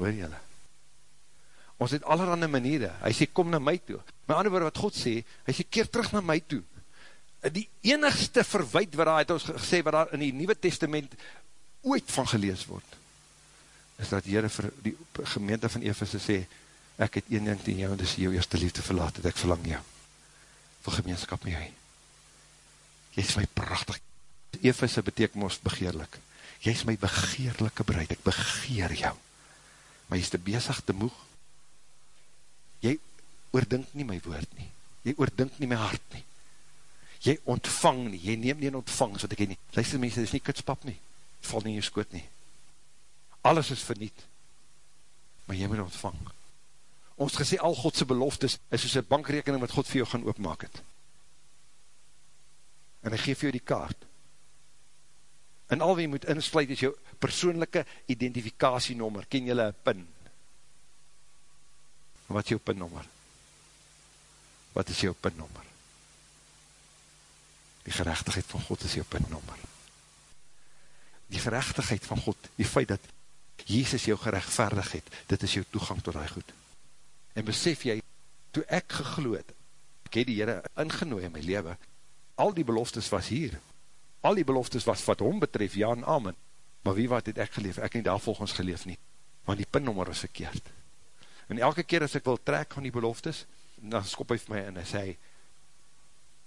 Weet jylle? Ons het allerhande maniere. Hy sê, kom na my toe. My ander woord wat God sê, hy sê, keer terug na my toe. Die enigste verwijt wat daar het ons gesê, wat daar in die Nieuwe Testament ooit van gelees word, is dat Heere vir die gemeente van Ephesus sê, ek het een ding tegen jou, en dis jou eerste liefde verlaat, het ek verlang jou, vir gemeenskap met jou. Jy is my prachtig. Ephesus beteken ons begeerlik. Jy is my begeerlike breid, ek begeer jou. Maar jy is te bezig, te moeg. Jy oordink nie my woord nie. Jy oordink nie my hart nie. Jy ontvang nie, jy neem nie in ontvang, so wat ek nie. Luister mense, dit is nie kutspap nie. Val nie in jou skoot nie alles is verniet, maar jy moet ontvang. Ons gesê, al Godse beloftes is soos een bankrekening wat God vir jou gaan oopmaak het. En hy geef jou die kaart. En al wie moet insluit is jou persoonlijke identifikasienommer, ken jylle een pin. Wat is jou pinnommer? Wat is jou pinnommer? Die gerechtigheid van God is jou pinnommer. Die gerechtigheid van God, die feit dat Jezus jou gerechtvaardig het, dit is jou toegang tot die goed. En besef jy, toe ek gegloed, ek het die Heere ingenooi in my leven, al die beloftes was hier, al die beloftes was wat hom betref, ja en amen, maar wie wat het ek geleef, ek nie daar volgens geleef nie, want die pinnummer is verkeerd. En elke keer as ek wil trek van die beloftes, dan skop hy vir my en hy sê,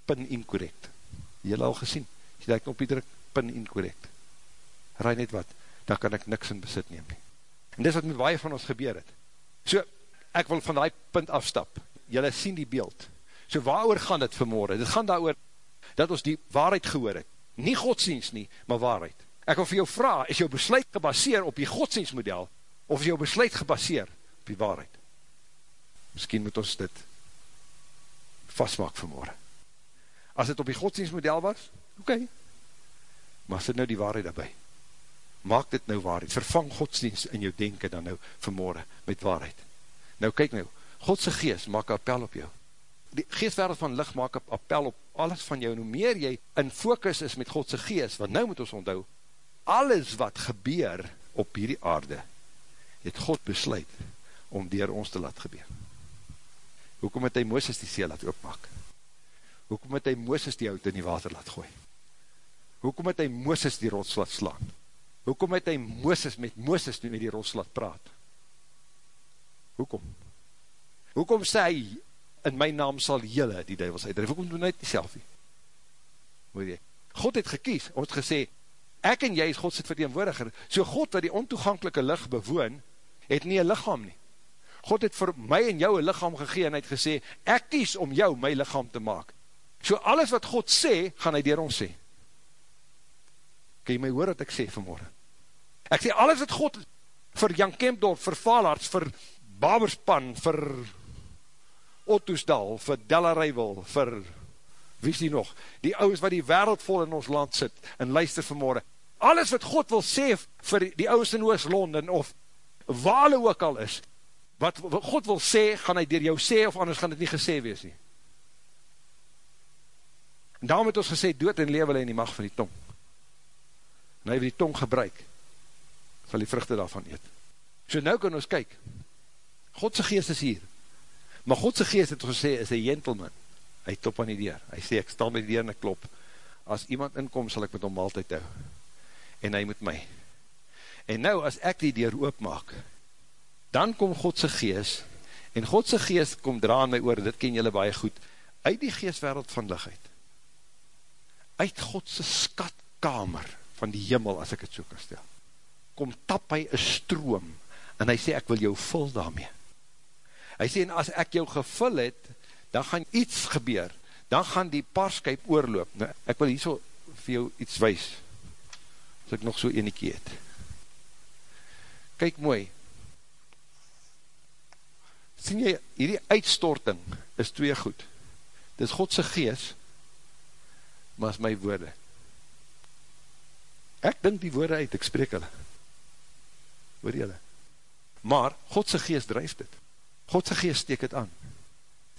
pin incorrect. Jy al gesien, jy die knopje druk, pin incorrect. Raai net wat, dan kan ek niks in besit neem nie. En dis wat met baie van ons gebeur het. So, ek wil van die punt afstap. Julle sien die beeld. So waar gaan dit vanmorgen? Dit gaan daar dat ons die waarheid gehoor het. Nie godsdienst nie, maar waarheid. Ek wil vir jou vraag, is jou besluit gebaseer op die godsdienstmodel, of is jou besluit gebaseer op die waarheid? Misschien moet ons dit vastmaak vanmorgen. As dit op die godsdienstmodel was, oké, okay. maar as dit nou die waarheid daarby, maak dit nou waarheid, vervang godsdienst in jou denken dan nou vanmorgen met waarheid. Nou kyk nou, Godse geest maak appel op jou. Die geestwereld van licht maak appel op alles van jou, en hoe meer jy in focus is met Godse geest, want nou moet ons onthou, alles wat gebeur op hierdie aarde, het God besluit om dier ons te laat gebeur. Hoekom het hy Mooses die see laat oopmaak? Hoekom het hy Mooses die hout in die water laat gooi? Hoekom het hy Mooses die rots laat slaan? Hoekom het hy Mooses met Mooses nu met die rots laat praat? Hoekom? Hoekom sê hy, in my naam sal jylle die duivels uitdrijf? Hoekom doen hy die selfie? God het gekies, ons het gesê, ek en jy is Godse verteenwoordiger, so God wat die ontoegankelike licht bewoon, het nie een lichaam nie. God het vir my en jou een lichaam gegeen, en hy het gesê, ek kies om jou my lichaam te maak. So alles wat God sê, gaan hy dier ons sê. Kan jy my hoor wat ek sê vanmorgen? Ek sê, alles wat God vir Jan Kempdorf, vir Valarts, vir Baberspan, vir Ottoesdal, vir Dellarijwil, vir wie is die nog, die ouwens wat die wereld vol in ons land sit, en luister vanmorgen, alles wat God wil sê vir die ouwens in Oost-London, of waar ook al is, wat God wil sê, gaan hy dier jou sê, of anders gaan het nie gesê wees nie. En daarom het ons gesê, dood en lewe in die macht van die tong. En hy wil die tong gebruik, sal die vruchte daarvan eet. So nou kan ons kyk, Godse geest is hier, maar Godse geest het gesê, is een gentleman, hy top aan die deur, hy sê, ek staan by die deur en ek klop, as iemand inkom, sal ek met hom maaltijd hou, en hy moet my, en nou, as ek die deur oopmaak, dan kom Godse geest, en Godse geest kom dra aan my oor, dit ken jylle baie goed, uit die geestwereld van lichtheid, uit. Godse skatkamer, van die jimmel, as ek het so kan stel, kom tap hy een stroom, en hy sê, ek wil jou vul daarmee, hy sê, en as ek jou gevul het, dan gaan iets gebeur, dan gaan die paarskuip oorloop, nou, ek wil hier so vir jou iets wees, as ek nog so eniekie het, kyk mooi, sien jy, hierdie uitstorting is twee goed, dit is Godse gees, maar is my woorde, ek dink die woorde uit, ek spreek hulle, hoor jylle, maar Godse gees drijf dit, Godse gees steek het aan,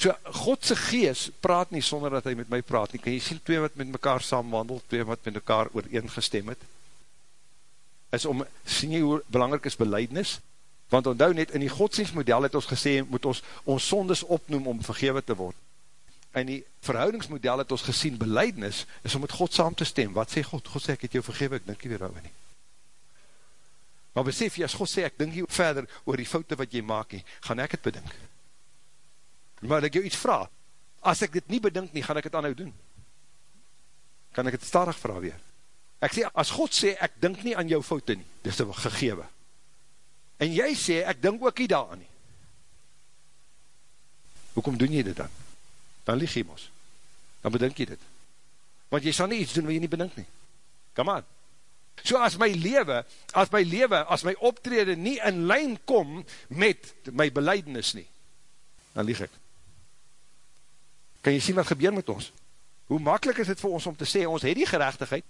So, Godse gees praat nie sonder dat hy met my praat nie. Kan jy sien, twee wat met mekaar saamwandel, twee wat met mekaar ooreengestem het, is om, sien jy hoe belangrijk is beleidnis? Want onthou net, in die godsdienstmodel het ons gesê, moet ons ons sondes opnoem om vergewe te word. In die verhoudingsmodel het ons gesien, beleidnis is om met God saam te stem. Wat sê God? God sê, ek het jou vergewe, ek dink jy weer ouwe nie. Maar besef jy, as God sê, ek dink jy verder oor die foute wat jy maak nie, gaan ek het bedink maar ek jou iets vraag, as ek dit nie bedink nie, gaan ek het aanhou doen. Kan ek het starig vraag weer? Ek sê, as God sê, ek dink nie aan jou foute nie, dit is gegewe. En jy sê, ek dink ook nie daar aan nie. Hoekom doen jy dit dan? Dan lieg jy mos. Dan bedink jy dit. Want jy sal nie iets doen wat jy nie bedink nie. Come on. So as my lewe, as my lewe, as my optrede nie in lijn kom met my beleidnis nie, dan lieg ek. Kan jy sien wat gebeur met ons? Hoe makkelijk is het vir ons om te sê, ons het die gerechtigheid,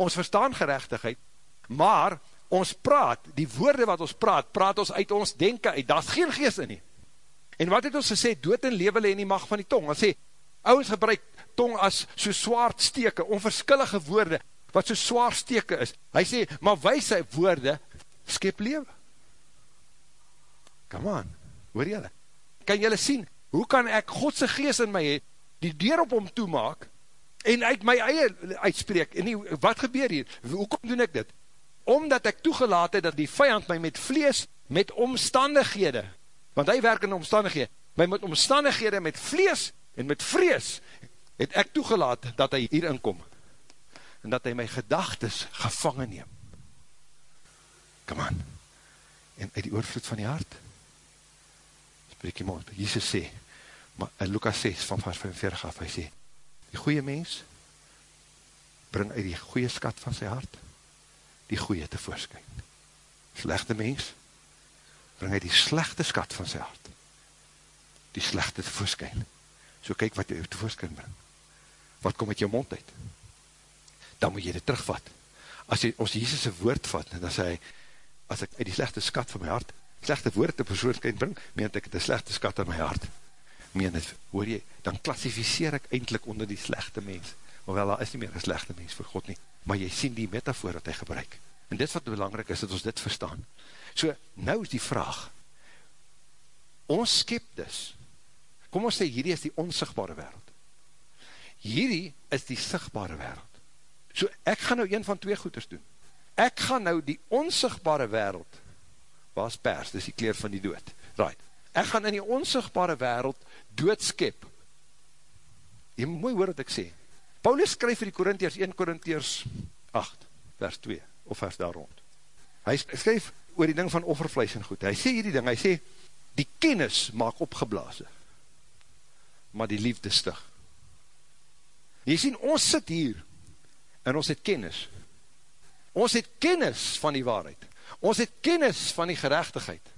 ons verstaan gerechtigheid, maar ons praat, die woorde wat ons praat, praat ons uit ons denken uit, daar is geen geest in nie. En wat het ons gesê, dood en lewe in die macht van die tong, ons sê, ouwens gebruik tong as so swaard steke, onverskillige woorde, wat so swaard steke is, hy sê, maar wijse woorde, skep lewe. Come on, hoor jylle? Kan jylle sien, hoe kan ek Godse geest in my die deur op hom toemaak, en uit my eie uitspreek, en nie, wat gebeur hier, hoekom doen ek dit? Omdat ek toegelaat het, dat die vijand my met vlees, met omstandighede, want hy werk in omstandighede, my met omstandighede, met vlees, en met vrees, het ek toegelaat, dat hy hier inkom, en dat hy my gedagtes gevangen neem. Come on, en uit die oorvloed van die hart, spreek jy mond, Jesus sê, maar in Lukas 6 van vers 45 af, hy sê, die goeie mens, bring uit die goeie skat van sy hart, die goeie tevoorskyn. Slechte mens, bring uit die slechte skat van sy hart, die slechte tevoorskyn. So kyk wat jy tevoorskyn bring. Wat kom uit jou mond uit? Dan moet jy dit terugvat. As jy ons Jesus' woord vat, dan sê hy, as ek die slechte skat van my hart, slechte woord te persoonskyn bring, meent ek het een slechte skat in my hart. Meen het, hoor jy, dan klassificeer ek eindelijk onder die slechte mens. Hoewel, daar is nie meer een slechte mens vir God nie. Maar jy sien die metafoor wat hy gebruik. En dit wat belangrijk is, dat ons dit verstaan. So, nou is die vraag, ons skep dus, kom ons sê, hierdie is die onsigbare wereld. Hierdie is die sigbare wereld. So, ek gaan nou een van twee goeders doen. Ek gaan nou die onsigbare wereld waar is pers, dis die kleer van die dood, right, ek gaan in die onsigbare wereld doodskep, jy moet mooi hoor wat ek sê, Paulus skryf vir die Korintiërs 1 Korintiërs 8, vers 2, of vers daar rond, hy skryf oor die ding van offervlees en goed, hy sê hierdie ding, hy sê, die kennis maak opgeblazen, maar die liefde stig, jy sien, ons sit hier, en ons het kennis, ons het kennis van die waarheid, Ons het kennis van die gerechtigheid.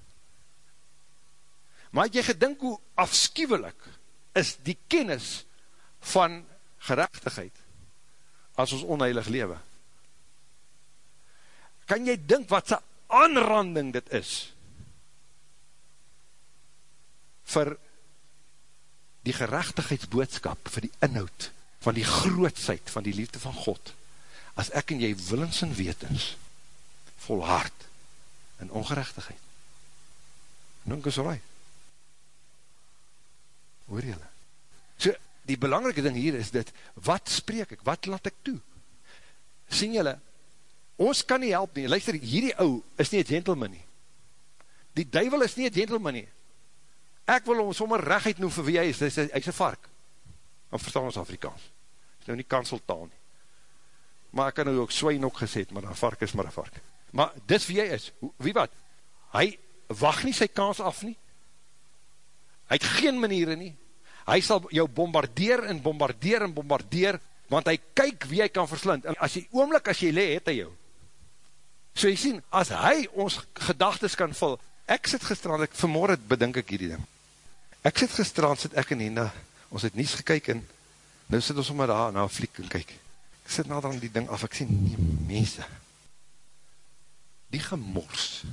Maar het jy gedink hoe afskiewelik is die kennis van gerechtigheid as ons onheilig lewe? Kan jy dink wat sy aanranding dit is vir die gerechtigheidsboodskap, vir die inhoud van die grootsheid van die liefde van God, as ek en jy willens en wetens volhard in ongerechtigheid. Dink is raai. Hoor jylle? So, die belangrike ding hier is dit, wat spreek ek, wat laat ek toe? Sien jylle, ons kan nie help nie, luister, hierdie ou is nie een gentleman nie. Die duivel is nie een gentleman nie. Ek wil hom sommer rechtheid noem vir wie hy is, hy is een vark. Dan verstaan ons Afrikaans. Nou nie kanseltaal nie. Maar ek kan nou ook swijn ook gesê, maar dan vark is maar een vark. Maar dis wie hy is, wie wat, hy wacht nie sy kans af nie, hy het geen maniere nie, hy sal jou bombardeer en bombardeer en bombardeer, want hy kyk wie hy kan verslind, en as jy oomlik as jy le, het hy jou, so jy sien, as hy ons gedagtes kan vul, ek sit gestrand, ek vanmorgen bedink ek hierdie ding, ek sit gestrand, sit ek en Henda, ons het nies gekyk en, nou sit ons om daar na een fliek en kyk, ek sit nader aan die ding af, ek sê, nie mense, die gemors,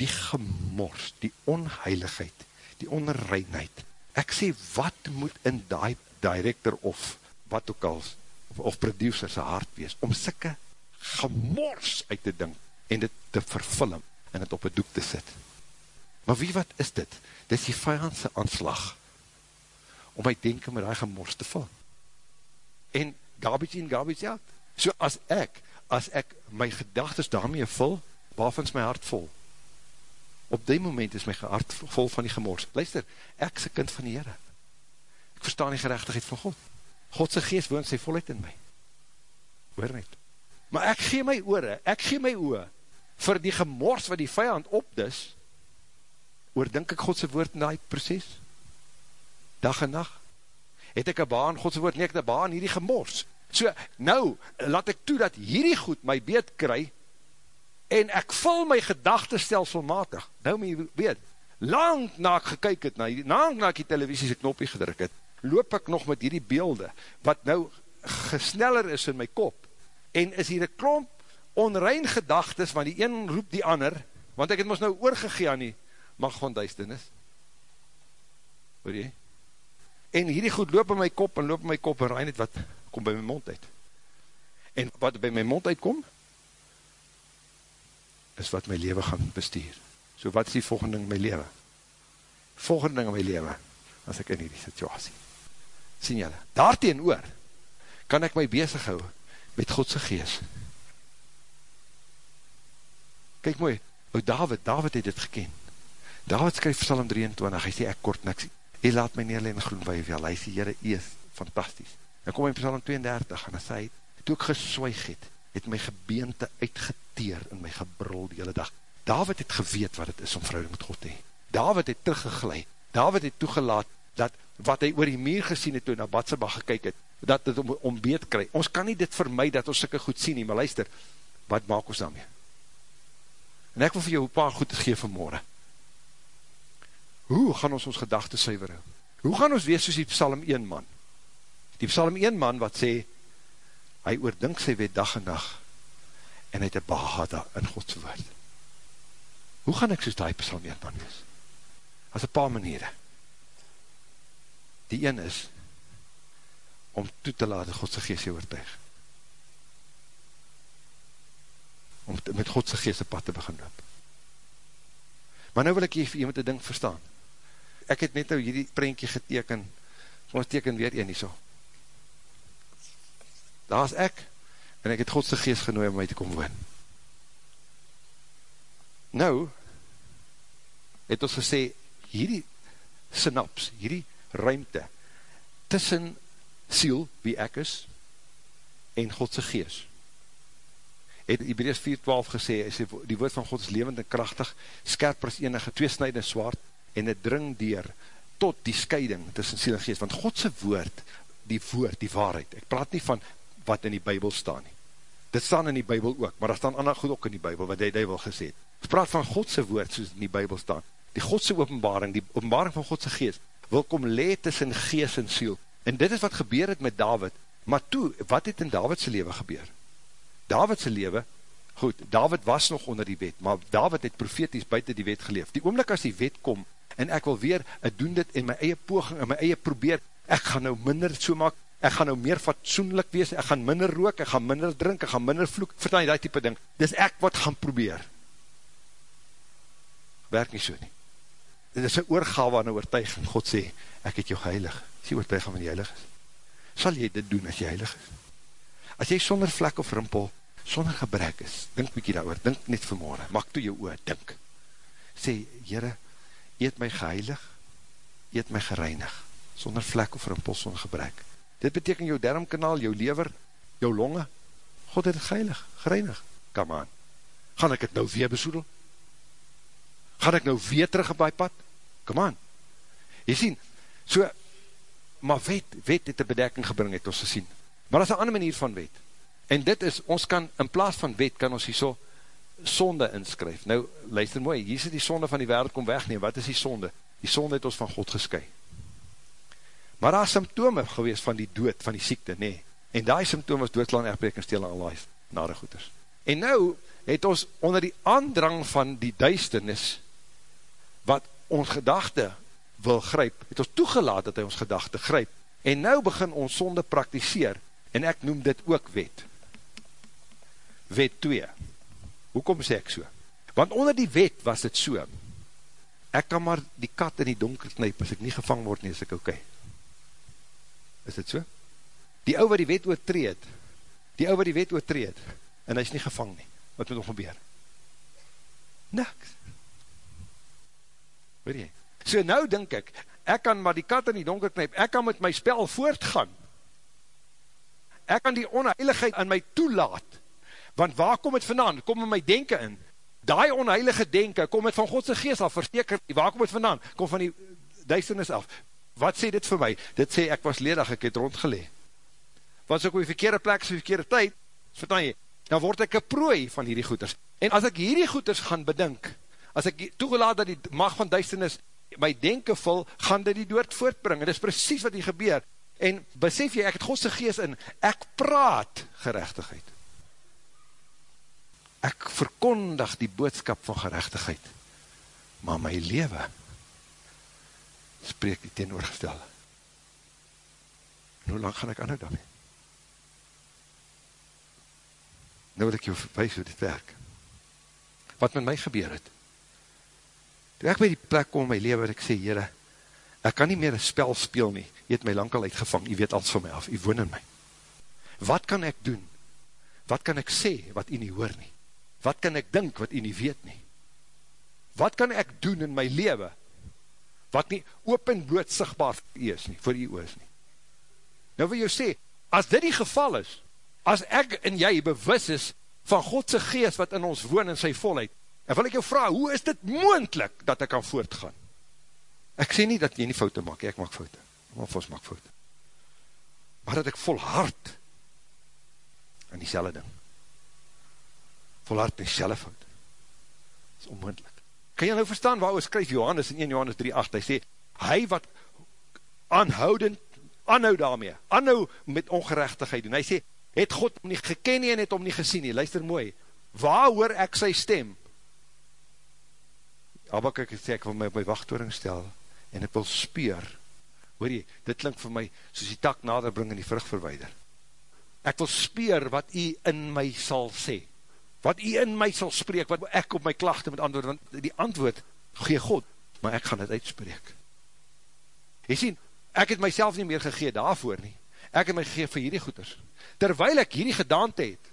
die gemors, die onheiligheid, die onreinheid, ek sê, wat moet in die director of, wat ook al, of, of producer sy hart wees, om sikke gemors uit te ding, en dit te vervullen, en het op het doek te sit. Maar wie wat is dit? Dit is die vijandse aanslag, om my denken met die gemors te vul. En garbage in, garbage out. So as ek, as ek my gedagtes daarmee vul, waarvan is my hart vol? Op die moment is my hart vol van die gemors. Luister, ek is kind van die Heere. Ek verstaan die gerechtigheid van God. Godse geest woont sy volheid in my. Hoor net. Maar ek gee my oore, ek gee my oor, vir die gemors wat die vijand opdis, oordink ek Godse woord in die proces? Dag en nacht? Het ek een baan, Godse woord, nee ek een baan, hierdie gemors. So, nou, laat ek toe dat hierdie goed my beet kry, en ek vul my gedachte stelselmatig, nou my weet, lang na ek gekyk het, na, lang na ek die televisiese knopje gedruk het, loop ek nog met hierdie beelde, wat nou gesneller is in my kop, en is hier een klomp onrein gedagtes, want die een roep die ander, want ek het ons nou oorgegee aan die mag van duisternis, hoor jy? En hierdie goed loop in my kop, en loop in my kop, en raai net wat kom by my mond uit. En wat by my mond uitkom, is wat my leven gaan bestuur. So wat is die volgende ding in my leven? Volgende ding in my leven, as ek in hierdie situasie. Sien jylle, daarteen oor, kan ek my bezig hou met Godse gees. Kijk mooi, o David, David het dit geken. David skryf Psalm 23, hy sê ek kort niks, hy laat my neerleen groen by wel, hy sê, jyre, hy is fantastisch. En kom in Psalm 32, en hy sê, toe ek geswaig het, het my gebeente uitgeteer in my gebrul die hele dag. David het geweet wat het is om vrouwing met God te hee. David het teruggegeleid, David het toegelaat, dat wat hy oor die muur gesien het, toe na Batseba gekyk het, dat het om, om beet kry. Ons kan nie dit vermy, dat ons sikke goed sien nie, maar luister, wat maak ons daarmee? En ek wil vir jou een paar goed geef vanmorgen. Hoe gaan ons ons gedachte suiver hou? Hoe gaan ons wees soos die psalm 1 man? Die psalm 1 man wat sê, hy oordink sy wet dag en dag, en hy het een behada in Godse woord. Hoe gaan ek soos die psalm 1 man wees? As een paar maniere. Die een is, om toe te laat Godse geest jou oortuig. om met Godse geest pad te begin loop. Maar nou wil ek jy vir iemand die ding verstaan. Ek het net nou hierdie prentje geteken, ons teken weer een nie so. Daar is ek, en ek het Godse geest genooi om my te kom woon. Nou, het ons gesê, hierdie synaps, hierdie ruimte, tussen siel, wie ek is, en Godse geest, het Hebreus 4.12 gesê, sê, die woord van God is levend en krachtig, skerp as enige, tweesnijdende swaard, en het dring dier tot die scheiding tussen siel en geest, want Godse woord, die woord, die waarheid, ek praat nie van wat in die bybel staan nie, dit staan in die bybel ook, maar daar staan ander goed ook in die bybel, wat hy die wil gesê het, ek praat van Godse woord, soos in die bybel staan, die Godse openbaring, die openbaring van Godse geest, wil kom le tussen geest en siel, en dit is wat gebeur het met David, maar toe, wat het in Davidse leven gebeur? Davidse lewe, goed, David was nog onder die wet, maar David het profeties buiten die wet geleef. Die oomlik as die wet kom, en ek wil weer, ek doen dit in my eie poging, in my eie probeer, ek gaan nou minder so maak, ek gaan nou meer fatsoenlik wees, ek gaan minder rook, ek gaan minder drink, ek gaan minder vloek, vertel jy die type ding, dis ek wat gaan probeer. Werk nie so nie. Dit is een oorgawe aan een oortuiging, God sê, ek het jou geheilig, is die oortuiging van die heilig is. Sal jy dit doen as jy heilig is? As jy sonder vlek of rimpel, sonder gebrek is, dink mykie daar oor, dink net vanmorgen, maak toe jou oor, dink. Sê, Heere, eet my geheilig, eet my gereinig, sonder vlek of rimpel, sonder gebrek. Dit beteken jou dermkanaal, jou lever, jou longe, God het het geheilig, gereinig, come on. Gaan ek het nou weer besoedel? Gaan ek nou weer terug op my pad? Come on. Jy sien, so, maar wet, wet het die bedekking gebring, het ons gesien, Maar dat is een ander manier van wet. En dit is, ons kan, in plaas van wet, kan ons hier so sonde inskryf. Nou, luister mooi, hier is die sonde van die wereld kom wegneem. Wat is die sonde? Die sonde het ons van God gesky. Maar daar is symptome gewees van die dood, van die siekte, nee. En die symptome was doodslaan, erbreek en steel en al die nare goeders. En nou het ons onder die aandrang van die duisternis, wat ons gedachte wil gryp, het ons toegelaat dat hy ons gedachte gryp. En nou begin ons sonde praktiseer, en ek noem dit ook wet. Wet 2. Hoekom sê ek so? Want onder die wet was dit so, ek kan maar die kat in die donker knyp, as ek nie gevang word nie, is ek. Okay. Is dit so? Die ou wat die wet oortreed, die ou wat die wet oortreed, en hy is nie gevang nie, wat moet nog gebeur? Niks. Weet jy? So nou denk ek, ek kan maar die kat in die donker knyp, ek kan met my spel voortgaan, ek kan die onheiligheid in my toelaat, want waar kom het vandaan? Kom in my denken in. Daai onheilige denken, kom het van Godse geest af, versteker, waar kom het vandaan? Kom van die duisternis af. Wat sê dit vir my? Dit sê, ek was ledig, ek het rondgelee. Want as ek op die verkeerde plek, die verkeerde tyd, vertaan jy, dan word ek een prooi van hierdie goeders. En as ek hierdie goeders gaan bedink, as ek toegelaat dat die mag van duisternis my denken vul, gaan dit die dood voortbring. En dit is precies wat hier gebeur en besef jy, ek het Godse geest in, ek praat gerechtigheid. Ek verkondig die boodskap van gerechtigheid, maar my leven spreek die teenoorgestelde. En hoe lang gaan ek anhou daarmee? Nou wil ek jou verwijs hoe dit werk. Wat met my gebeur het. Toe ek by die plek kom in my leven, wat ek sê, Heere, ek kan nie meer een spel speel nie. Jy het my lang al uitgevang, jy weet alles van my af, jy woon in my. Wat kan ek doen? Wat kan ek sê, wat jy nie hoor nie? Wat kan ek dink, wat jy nie weet nie? Wat kan ek doen in my leven, wat nie open bloot jy is nie, vir jy oos nie? Nou wil jy sê, as dit die geval is, as ek en jy bewus is van Godse geest wat in ons woon in sy volheid, en wil ek jou vraag, hoe is dit moendlik dat ek kan voortgaan? Ek sê nie dat jy nie foute maak, ek maak foute, maar ons maak foute. Maar dat ek volhard in die selle ding, volhard in die selle fout, is onmoendlik. Kan jy nou verstaan waar ons skryf Johannes in 1 Johannes 3, 8, hy sê, hy wat aanhoudend anhou daarmee, anhou met ongerechtigheid doen. Hy sê, het God om nie geken nie en het om nie gesien nie. Luister mooi, waar hoor ek sy stem? Abak ek sê, ek wil my op my wachttoring stel en ek wil speur. Hoor jy, dit klink vir my soos die tak nader bring en die vrug verweider. Ek wil speur wat jy in my sal sê. Wat jy in my sal spreek, wat ek op my klachte moet antwoord, want die antwoord gee God, maar ek gaan het uitspreek. Jy sien, ek het myself nie meer gegee daarvoor nie, ek het my gegee vir hierdie goeders, terwyl ek hierdie gedaante het,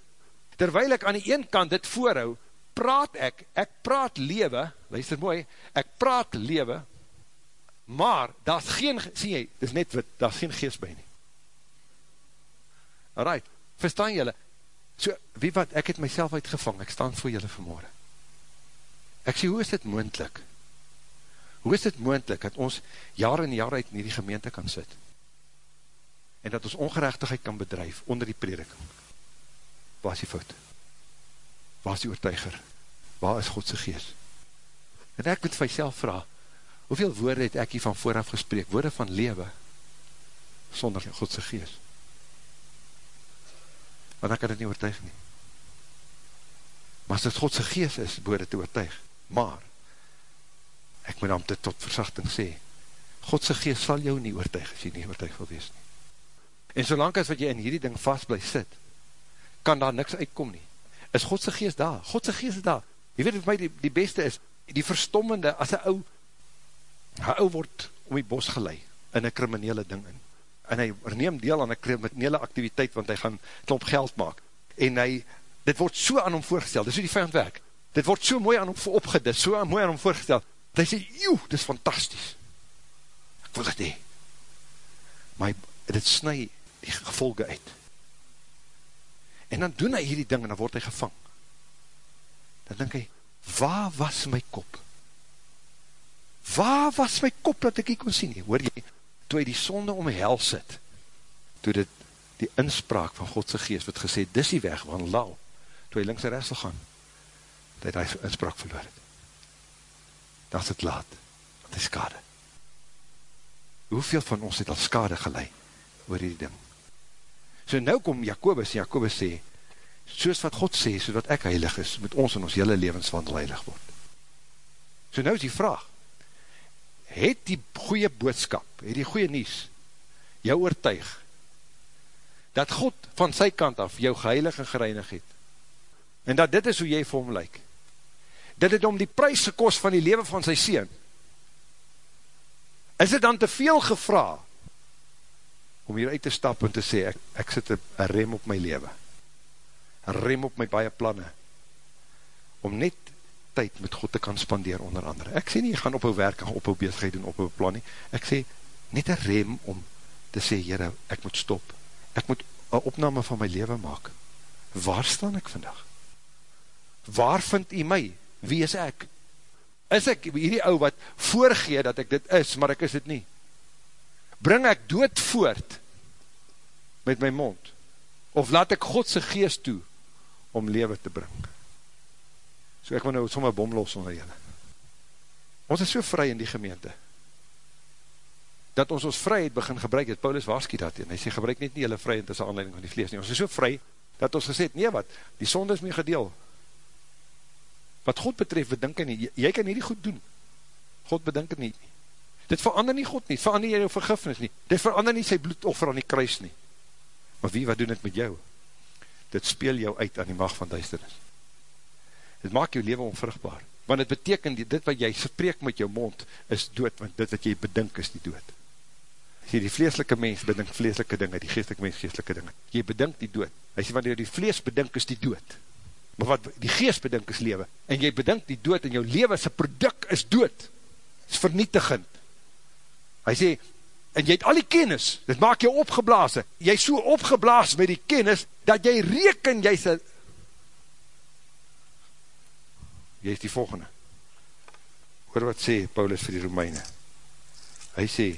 terwyl ek aan die een kant dit voorhou, praat ek, ek praat lewe, luister mooi, ek praat lewe, maar, daar is geen, sien jy, dit is net wit, daar is geen geest by nie. Alright, verstaan jylle, so, wie wat, ek het myself uitgevang, ek staan voor jylle vanmorgen. Ek sê, hoe is dit moendlik? Hoe is dit moendlik dat ons jaar en jaar uit in die gemeente kan sit? En dat ons ongerechtigheid kan bedrijf onder die prediking? Waar is die fout? Waar is die oortuiger? Waar is Godse geest? En ek moet myself vraag, hoeveel woorde het ek hier van vooraf gespreek? Woorde van lewe, sonder Godse geest. Want ek kan het nie oortuig nie. Maar as dit Godse geest is, woorde te oortuig. Maar, ek moet dan dit tot versachting sê, Godse geest sal jou nie oortuig, as jy nie oortuig wil wees nie. En solang as wat jy in hierdie ding vast bly sit, kan daar niks uitkom nie. Is Godse geest daar? Godse geest is daar. Jy weet wat my die, die beste is, die verstommende, as een ou, een ou word om die bos gelei, in een kriminele ding in. En hy neem deel aan een kriminele activiteit, want hy gaan klomp geld maak. En hy, dit word so aan hom voorgestel, dit is hoe die vijand werk. Dit word so mooi aan hom opgedit, so mooi aan hom voorgestel, dat hy sê, joe, dit is fantastisch. Ek wil dit hee. Maar hy, dit snij die gevolge uit. En dan doen hy hierdie ding, en dan word hy gevang. Dan denk hy, waar was my kop? Waar was my kop, dat ek hier kon sien? Hoor jy, toe hy die sonde om my hel sit, toe dit die inspraak van Godse geest, wat gesê, dis die weg, van lau, toe hy links en rechts gaan, dat hy inspraak verloor het. Dat is het laat, wat is skade. Hoeveel van ons het al skade geleid, oor die ding? So nou kom Jacobus, en Jacobus sê, soos wat God sê, soos wat ek heilig is, moet ons in ons hele levenswandel heilig word. So nou is die vraag, het die goeie boodskap, het die goeie nies, jou oortuig, dat God van sy kant af jou geheilig en gereinig het, en dat dit is hoe jy vir hom lyk, dit het om die prijs gekost van die leven van sy sien, is dit dan te veel gevra, om hier uit te stap en te sê, ek, ek sit een rem op my leven, een rem op my baie planne, om net tyd met God te kan spandeer onder andere. Ek sê nie, jy gaan op jou werk, op jou bezigheid doen, op jou plan nie. Ek sê, net een rem om te sê, Heere, ek moet stop. Ek moet een opname van my leven maak. Waar staan ek vandag? Waar vind jy my? Wie is ek? Is ek hierdie ou wat voorgee dat ek dit is, maar ek is dit nie? Bring ek dood voort met my mond? Of laat ek Godse geest toe om leven te bring? So ek wil nou somme bom los onder julle. Ons is so vry in die gemeente, dat ons ons vryheid begin gebruik, het Paulus waarskie dat en hy sê, gebruik net nie julle vryheid as aanleiding van die vlees nie, ons is so vry, dat ons gesê het, nee wat, die sonde is mee gedeel, wat God betref, bedink hy nie, jy kan nie die goed doen, God bedink het nie, Dit verander nie God nie, verander nie jou vergifnis nie, dit verander nie sy bloedoffer aan die kruis nie. Maar wie, wat doen dit met jou? Dit speel jou uit aan die macht van duisternis. Dit maak jou leven onvrugbaar, want het beteken, dit wat jy spreek met jou mond, is dood, want dit wat jy bedink is die dood. Jy die vleeslike mens bedink vleeslike dinge, die geestelike mens geestelike dinge, jy bedink die dood. Hy sê, wanneer die vlees bedink is die dood, maar wat die geest bedink is lewe, en jy bedink die dood, en jou lewe sy product is dood, is vernietigend. Hy sê, en jy het al die kennis, dit maak jou opgeblaas, jy is so opgeblaas met die kennis, dat jy reken, jy sê, jy is die volgende, hoor wat sê Paulus vir die Romeine, hy sê,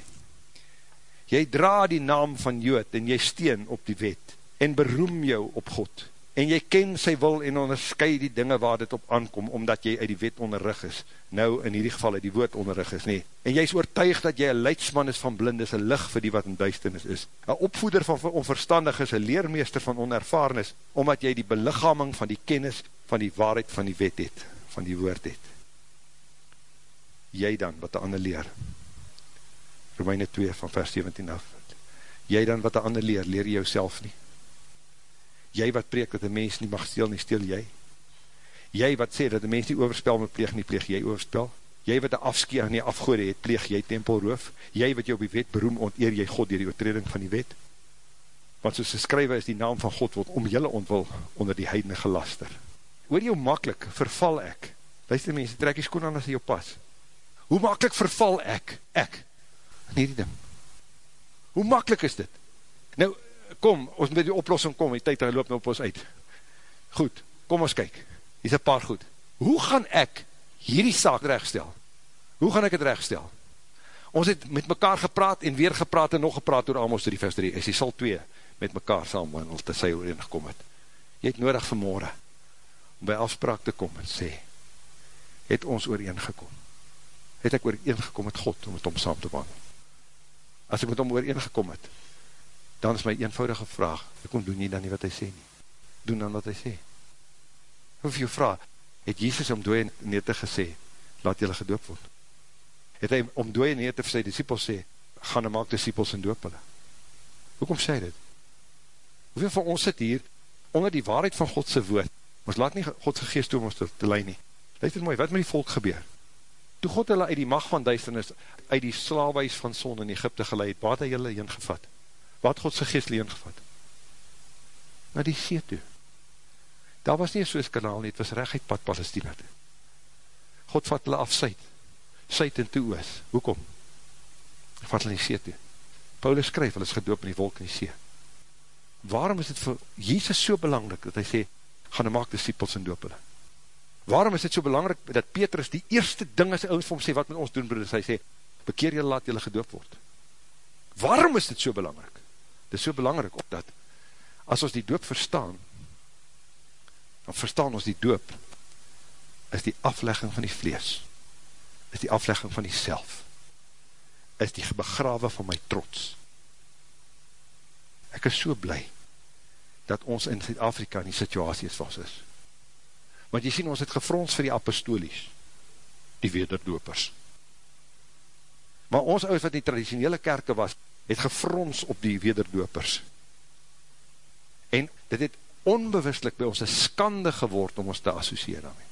jy dra die naam van Jood, en jy steen op die wet, en beroem jou op God, en jy ken sy wil en onderskui die dinge waar dit op aankom, omdat jy uit die wet onderrig is, nou in hierdie geval uit die woord onderrig is, nie, en jy is oortuig dat jy een leidsman is van blindes, een licht vir die wat in duisternis is, een opvoeder van onverstandig is, een leermeester van onervarenis, omdat jy die belichaming van die kennis van die waarheid van die wet het, van die woord het. Jy dan, wat die ander leer, Romeine 2 van vers 17 af, jy dan wat die ander leer, leer jy jou nie, jy wat preek dat een mens nie mag steel nie, steel jy. Jy wat sê dat een mens nie overspel moet pleeg nie, pleeg jy overspel. Jy wat een afskeer nie afgoede het, pleeg jy tempelroof. Jy wat jy op die wet beroem, onteer jy God dier die oortreding van die wet. Want soos geskrywe is, die naam van God word om jylle ontwil onder die heidenige laster. Hoor jy hoe makkelijk verval ek? Luister mense, trek jy skoen aan as jy op pas. Hoe makkelijk verval ek? Ek. Nie die ding. Hoe makkelijk is dit? Nou, kom, ons met die oplossing kom, die tyd loop nou op ons uit. Goed, kom ons kyk, hier is een paar goed. Hoe gaan ek hierdie saak rechtstel? Hoe gaan ek het rechtstel? Ons het met mekaar gepraat en weer gepraat en nog gepraat oor Amos 3 vers 3, is die sal 2 met mekaar saamwandel te sy oorheen gekom het. Jy het nodig vanmorgen by afspraak te kom en sê, het ons oorheen gekom? Het ek oorheen gekom met God om met hom saam te wandel? As ek met hom oorheen gekom het, dan is my eenvoudige vraag, kom doen jy dan nie wat hy sê nie, doen dan wat hy sê, hoef jy vraag, het Jesus om dooie neer te gesê, laat jylle gedoop word, het hy om dooie neer te vir sy disciples sê, gaan en maak disciples en doop hulle, hoekom sê dit, hoeveel van ons sit hier, onder die waarheid van Godse woord, ons laat nie Godse geest toe om ons te, te leid nie, luister mooi, wat met die volk gebeur, toe God hulle uit die macht van duisternis, uit die slaweis van son in Egypte geleid, waar het hulle heen gevat, wat God sy geest leen gevat? Na die see toe. Daar was nie soos kanaal nie, het was recht pad Palestina toe. God vat hulle af Suid, Suid en toe oos. Hoekom? Vat hulle in die see toe. Paulus skryf, hulle is gedoop in die wolk in die see. Waarom is dit vir Jesus so belangrijk, dat hy sê, gaan maak disciples en doop hulle? Waarom is dit so belangrijk, dat Petrus die eerste ding as ouds vir hom sê, wat met ons doen, broeders, hy sê, bekeer julle, laat julle gedoop word. Waarom is dit so belangrijk? Dit is so belangrijk op dat, as ons die doop verstaan, dan verstaan ons die doop, is die aflegging van die vlees, is die aflegging van die self, is die begrawe van my trots. Ek is so bly, dat ons in Zuid-Afrika in die situasie is vast is. Want jy sien, ons het gefrons vir die apostolies, die wederdopers. Maar ons oud wat die traditionele kerke was, het gefrons op die wederdopers. En dit het onbewustelik by ons een skande geword om ons te associeer daarmee.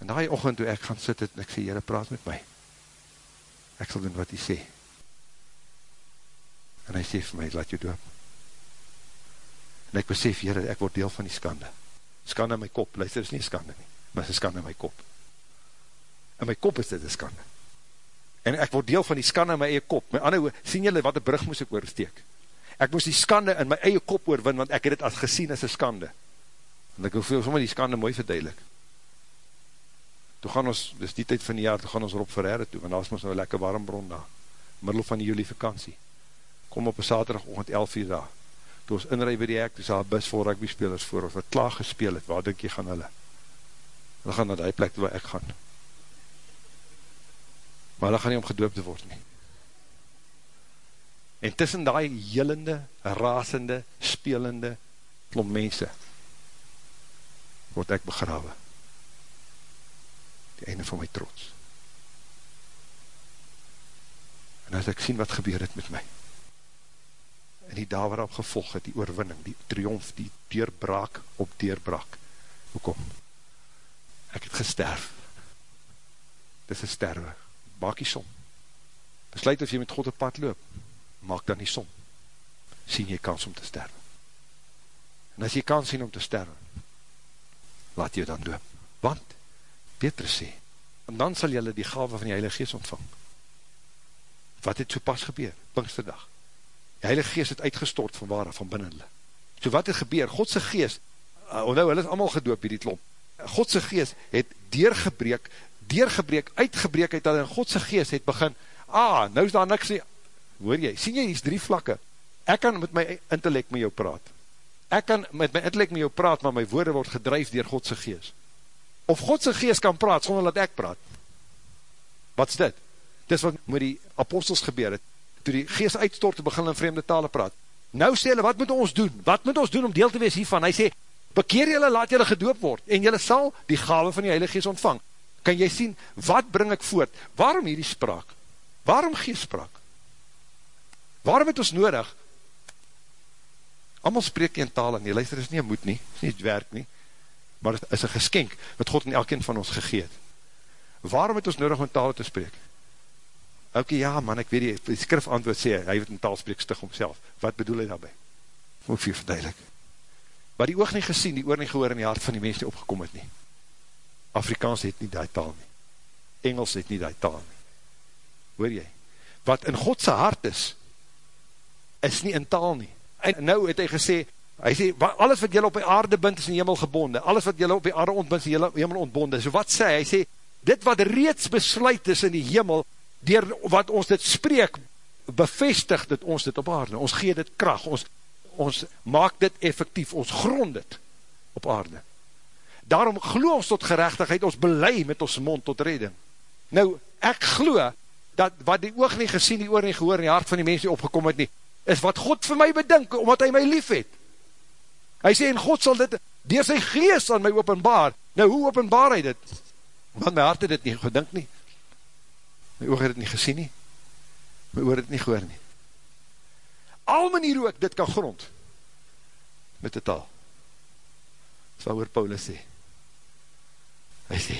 En daai ochend toe ek gaan sit het, ek sê, Heere, praat met my. Ek sal doen wat hy sê. En hy sê vir my, laat jou doop. En ek besef, Heere, ek word deel van die skande. Skande in my kop, luister, is nie skande nie, maar is skande in my kop. In my kop is dit een skande. En ek word deel van die skande in my eie kop, my ander, sien julle wat die brug moes ek oorsteek, ek moes die skande in my eie kop oorwin, want ek het het as gesien as een skande, en ek hoef sommer die skande mooi verduidelik, toe gaan ons, dis die tyd van die jaar, toe gaan ons Rob Verheere toe, want daar is ons nou lekker warm bron daar, middel van die juli vakantie, kom op een saterdag oogend 11 uur daar, toe ons inrij by die hek, toe sal bus vol rugby spelers voor, of wat klaar gespeel het, waar denk jy gaan hulle, hulle gaan na die plek waar ek gaan, maar hulle gaan nie om gedoop te word nie. En tussen die jillende, rasende, spelende klom mense, word ek begrawe. Die einde van my trots. En as ek sien wat gebeur het met my, en die daar waarop gevolg het, die oorwinning, die triomf, die deurbraak op deurbraak, hoekom? Ek het gesterf. Dit is een sterwe. Maak die som. Besluit of jy met God op pad loop, maak dan die som. Sien jy kans om te sterwe. En as jy kans sien om te sterwe, laat jy dan loop. Want, Petrus sê, en dan sal jylle die gave van die Heilige Geest ontvang. Wat het so pas gebeur? Pinksterdag. Die Heilige Geest het uitgestort van waar, van binnen hulle. So wat het gebeur? Godse Geest, uh, nou, hulle is allemaal gedoop hier die klomp. Godse Geest het deurgebreek, deurgebreek, uitgebreek het, en Godse Geest het begin, ah, nou is daar niks nie, hoor jy, sien jy, die drie vlakke, ek kan met my intellect met jou praat, ek kan met my intellect met jou praat, maar my woorde word gedrijf dier Godse Geest, of Godse Geest kan praat, sonder dat ek praat, wat is dit? Dit is wat met die apostels gebeur het, toe die Geest uitstort te begin in vreemde tale praat, nou sê hulle, wat moet ons doen? Wat moet ons doen om deel te wees hiervan? Hy sê, bekeer julle, laat julle gedoop word, en julle sal die gave van die Heilige Geest ontvang. Kan jy sien, wat bring ek voort? Waarom hierdie spraak? Waarom gee spraak? Waarom het ons nodig? Allemaal spreek in taal en jy luister, is nie een moed nie, is nie het werk nie, maar is een geskenk wat God in elkeen van ons gegeet. Waarom het ons nodig om taal te spreek? Ok, ja man, ek weet die, die skrif antwoord sê, hy het in taal spreek stig omself. Wat bedoel hy daarby? Moet vir verduidelik wat die oog nie gesien, die oor nie gehoor in die hart van die mens nie opgekom het nie. Afrikaans het nie die taal nie. Engels het nie die taal nie. Hoor jy? Wat in Godse hart is, is nie in taal nie. En nou het hy gesê, hy sê, alles wat jylle op die aarde bind is in hemel gebonde, alles wat jylle op die aarde ontbind is in hemel ontbonde. So wat sê hy? Hy sê, dit wat reeds besluit is in die hemel, dier wat ons dit spreek, bevestig dit ons dit op aarde. Ons gee dit kracht, ons ons maak dit effectief, ons grond dit op aarde. Daarom glo ons tot gerechtigheid, ons belei met ons mond tot redding. Nou, ek glo, dat wat die oog nie gesien, die oor nie gehoor, die hart van die mens nie opgekom het nie, is wat God vir my bedink, omdat hy my lief het. Hy sê, en God sal dit, dier sy gees aan my openbaar. Nou, hoe openbaar hy dit? Want my hart het dit nie gedink nie. My oog het dit nie gesien nie. My oor het dit nie gehoor nie al manier hoe ek dit kan grond, met die taal. So oor Paulus sê, hy sê,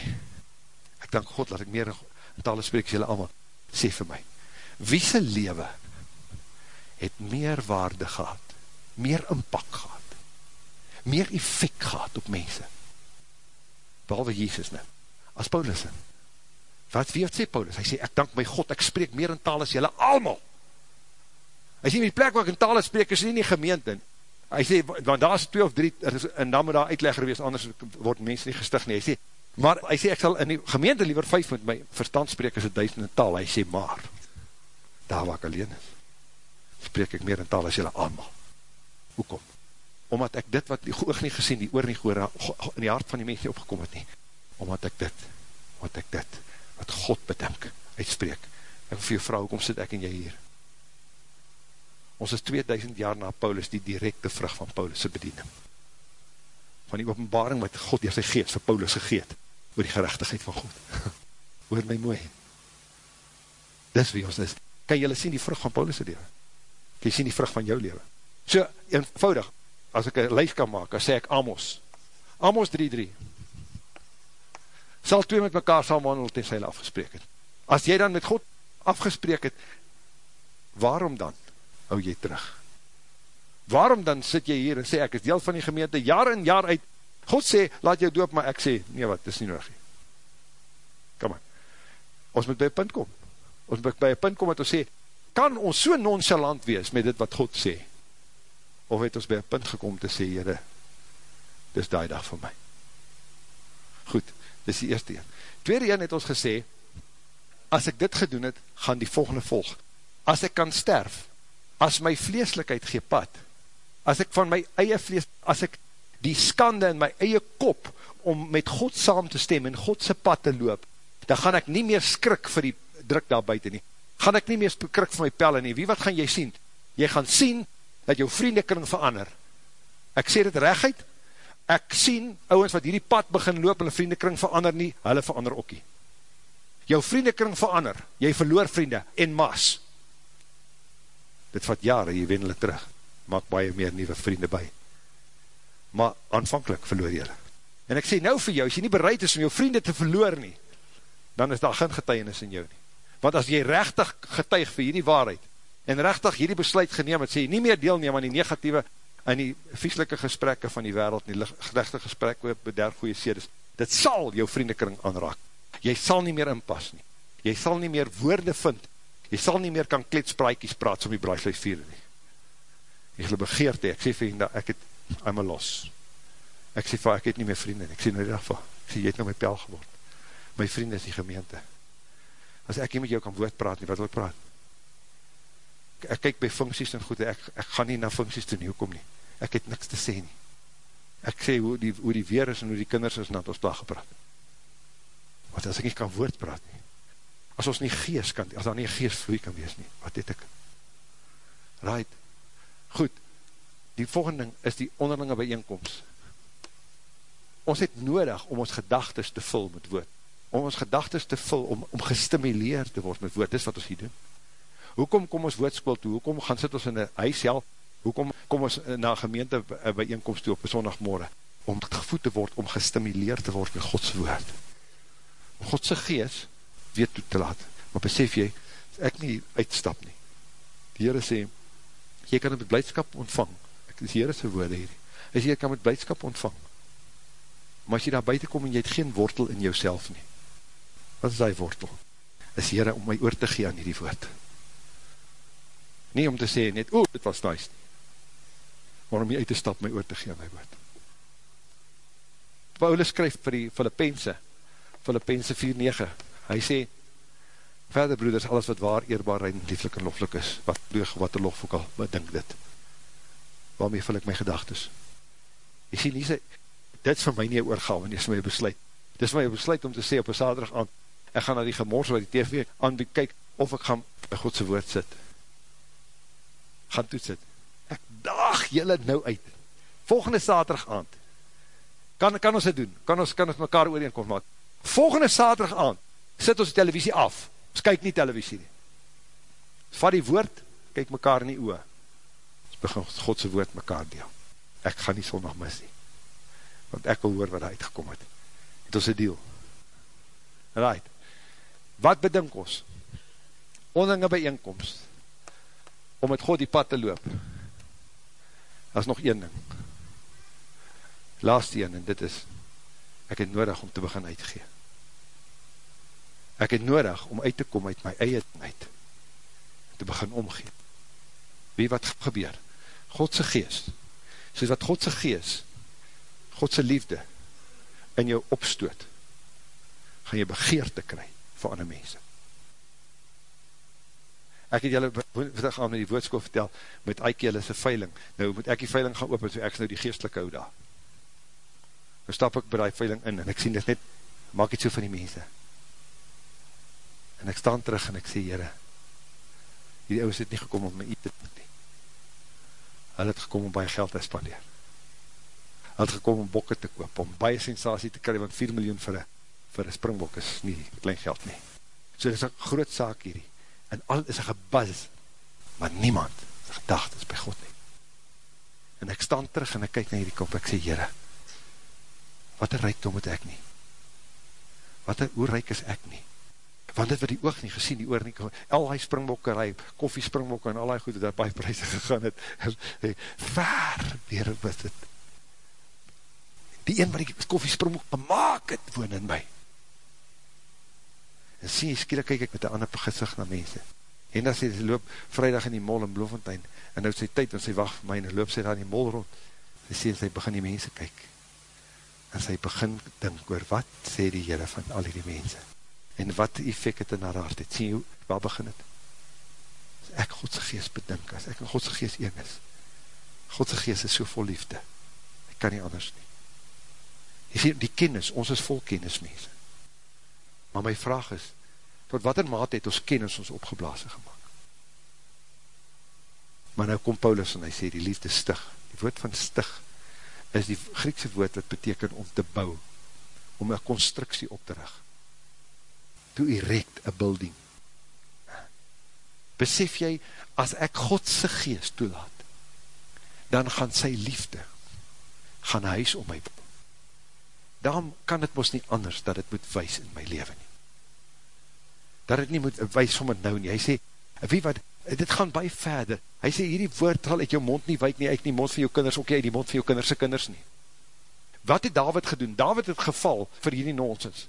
ek dank God, laat ek meer in taal spreek, sê julle allemaal, sê vir my, wie sy lewe, het meer waarde gehad, meer inpak gehad, meer effect gehad op mense, behalwe Jesus nou, as Paulus in, wat wie het sê Paulus, hy sê, ek dank my God, ek spreek meer in taal as julle allemaal, Hy sê, die plek waar ek in tale spreek, is nie nie gemeente. Hy sê, want daar is twee of drie, en dan moet daar uitlegger wees, anders word mense nie gestig nie. Hy sê, maar hy sê, ek sal in die gemeente liever vijf met my verstand spreek as een duisende taal. Hy sê, maar, daar waar ek alleen is, spreek ek meer in taal as jylle allemaal. Hoekom? Omdat ek dit wat die oog nie gesien, die oor nie gehoor, in die hart van die mens nie opgekom het nie. Omdat ek dit, omdat ek dit, wat God bedink, uitspreek. Ek vir jou vrou, hoekom sit ek en jy hier? Ons is 2000 jaar na Paulus die directe vrug van Paulus' bediening. Van die openbaring wat God die sy geest vir Paulus gegeet, oor die gerechtigheid van God. Hoor my mooi. Dis wie ons is. Kan jylle sien die vrug van Paulus' leven? Kan jy sien die vrug van jou leven? So, eenvoudig, as ek een lijf kan maak, as sê ek Amos. Amos 3.3. Sal twee met mekaar saam wandel, ten sy afgesprek het. As jy dan met God afgesprek het, waarom dan? hou jy terug. Waarom dan sit jy hier en sê, ek is deel van die gemeente, jaar en jaar uit, God sê, laat jou doop, maar ek sê, nee wat, dis nie nodig. Kom maar, ons moet by een punt kom, ons moet by een punt kom wat ons sê, kan ons so nonchalant wees met dit wat God sê, of het ons by een punt gekom te sê, jyre, dis die dag vir my. Goed, dis die eerste een. Tweede een het ons gesê, as ek dit gedoen het, gaan die volgende volg. As ek kan sterf, as my vleeslikheid gee pad, as ek van my eie vlees, as ek die skande in my eie kop, om met God saam te stem, en Godse pad te loop, dan gaan ek nie meer skrik vir die druk daar buiten nie, gaan ek nie meer skrik vir my pelle nie, wie wat gaan jy sien? Jy gaan sien, dat jou vriendekring verander, ek sê dit rechtheid, ek sien, ouwens wat hierdie pad begin loop, en vriendekring verander nie, hulle verander ookie, jou vriendekring verander, jy verloor vriende, en mas, dit vat jare, jy wen hulle terug, maak baie meer nieuwe vriende by, maar aanvankelijk verloor jy hulle, en ek sê nou vir jou, as jy nie bereid is om jou vriende te verloor nie, dan is daar geen getuienis in jou nie, want as jy rechtig getuig vir hierdie waarheid, en rechtig hierdie besluit geneem het, sê jy nie meer deelneem aan die negatieve, en die vieslike gesprekke van die wereld, die gelegte gesprekke, bederf goeie sedes, dit sal jou vriendekring aanraak, jy sal nie meer inpas nie, jy sal nie meer woorde vind, jy sal nie meer kan kletspraaikies praat, som die braaisluis vier nie, jy gele begeerte, ek sê vir jy, ek het, I'm a loss, ek sê vir, ek het nie meer vrienden, ek sê nou die dag vir, ek sê, jy het nou my pel geword, my vrienden is die gemeente, as ek nie met jou kan woord praat nie, wat wil ek praat? Ek, kyk by funksies en goed, ek, ek ga nie na funksies toe nie, hoekom nie? Ek het niks te sê nie. Ek sê hoe die, hoe die weer is en hoe die kinders is, en dat ons daar gepraat. Want as ek nie kan woord praat nie, as ons nie gees kan, as daar nie gees vloei kan wees nie, wat het ek? Right. Goed, die volgende ding is die onderlinge bijeenkomst. Ons het nodig om ons gedagtes te vul met woord om ons gedagtes te vul, om, om gestimuleerd te word met woord, dis wat ons hier doen. Hoekom kom ons woordskool toe, hoekom gaan sit ons in een huis self, hoekom kom ons na gemeente bijeenkomst toe op een zondagmorgen, om gevoed te word, om gestimuleerd te word met Gods woord. Godse gees weer toe te laat. Maar besef jy, ek nie uitstap nie. Die Heere sê, jy kan het met blijdskap ontvang. Ek is Heere sy woorde hier. Hy sê, jy kan met blijdskap ontvang. Maar as jy daar buiten kom en jy het geen wortel in jouself nie, wat is die wortel? Is Heere om my oor te gee aan die woord. Nie om te sê net, oe, dit was nice nie. Maar om jy uit te stap my oor te gee aan die woord. Paulus skryf vir die Filippense, Filippense 4,9, hy sê, verder broeders, alles wat waar, eerbaar, en lieflik en loflik is, wat loog, wat er lof ook al, wat dink dit? Waarmee vul ek my gedagtes? Jy sê nie, dit is vir my nie oorgawe, nie is my besluit. Dit is my besluit om te sê op een saterdag aan, ek gaan na die gemors wat die TV aanbied, kyk of ek gaan by Godse woord sit. Gaan toet sit. Ek daag jylle nou uit. Volgende saterdag aand, kan, kan ons dit doen? Kan ons, kan ons mekaar ooreenkomst maak? Volgende saterdag aand, sit ons die televisie af. Ons kyk nie televisie nie. Vat die woord, kyk mekaar in die oor. Ons begin Godse woord mekaar deel. Ek gaan nie sondag mis nie. Want ek wil hoor wat uitgekom het. Het ons een deal. Right wat bedink ons? Ondinge bijeenkomst, om met God die pad te loop. Dat is nog een ding. Laatste een, en dit is, ek het nodig om te begin uitgee. Ek het nodig om uit te kom uit my eie uit, te begin omgee. Wie wat gebeur? Godse geest, soos wat Godse geest, Godse liefde, in jou opstoot, gaan jy begeerte kry, vir ander mense. Ek het julle vandag aan die woordskool vertel, met Eike julle sy veiling, nou moet ek die veiling gaan open, so ek is nou die geestelike hou daar. Nou stap ek by die veiling in, en ek sien dit net, maak iets so van die mense. En ek staan terug, en ek sê, jyre, die ouwe het nie gekom om my eet te doen nie. Hulle het gekom om baie geld te spandeer. Hulle het gekom om bokke te koop, om baie sensatie te kry, want 4 miljoen vir een vir een springbok is nie klein geld nie. So dit is een groot saak hierdie. En al is een gebuzz, maar niemand is gedacht is by God nie. En ek staan terug en ek kyk na hierdie kop, ek sê, Heere, wat een rijkdom het ek nie? Wat een, rijk is ek nie? Want dit wat die oog nie gesien, die oor nie, al die springbokke, die koffie springbokke en al die goede, daar baie prijse gegaan het, waar weer was dit? Die een wat die koffie springbok gemaakt het, woon in my en sien jy, skielik kyk ek met een ander gezicht na mense, en dan sê, sy loop vrijdag in die mol in Bloemfontein, en nou sy tyd, en sy wacht vir my, en loop sy daar in die mol rond, sy sê, sy begin die mense kyk, en sy begin dink oor, wat sê die Heere van al die mense, en wat effect het in haar hart, het sien jy, waar begin het, as ek Godse geest bedink, as ek in Godse geest een is, Godse geest is so vol liefde, ek kan nie anders nie, jy sê, die kennis, ons is vol kennis mense, Maar my vraag is, tot wat in mate het ons kennis ons opgeblazen gemaakt? Maar nou kom Paulus en hy sê, die liefde stig, die woord van stig, is die Griekse woord wat beteken om te bou, om een constructie op te rig. To erect a building. besef jy, as ek Godse geest toelaat, dan gaan sy liefde, gaan huis om my daarom kan het mos nie anders, dat het moet wees in my leven nie. Dat het nie moet wees om het nou nie. Hy sê, wie wat, dit gaan baie verder. Hy sê, hierdie woord al uit jou mond nie, wijk nie uit die mond van jou kinders, ook jy uit die mond van jou kinderse kinders nie. Wat het David gedoen? David het geval vir hierdie nonsens.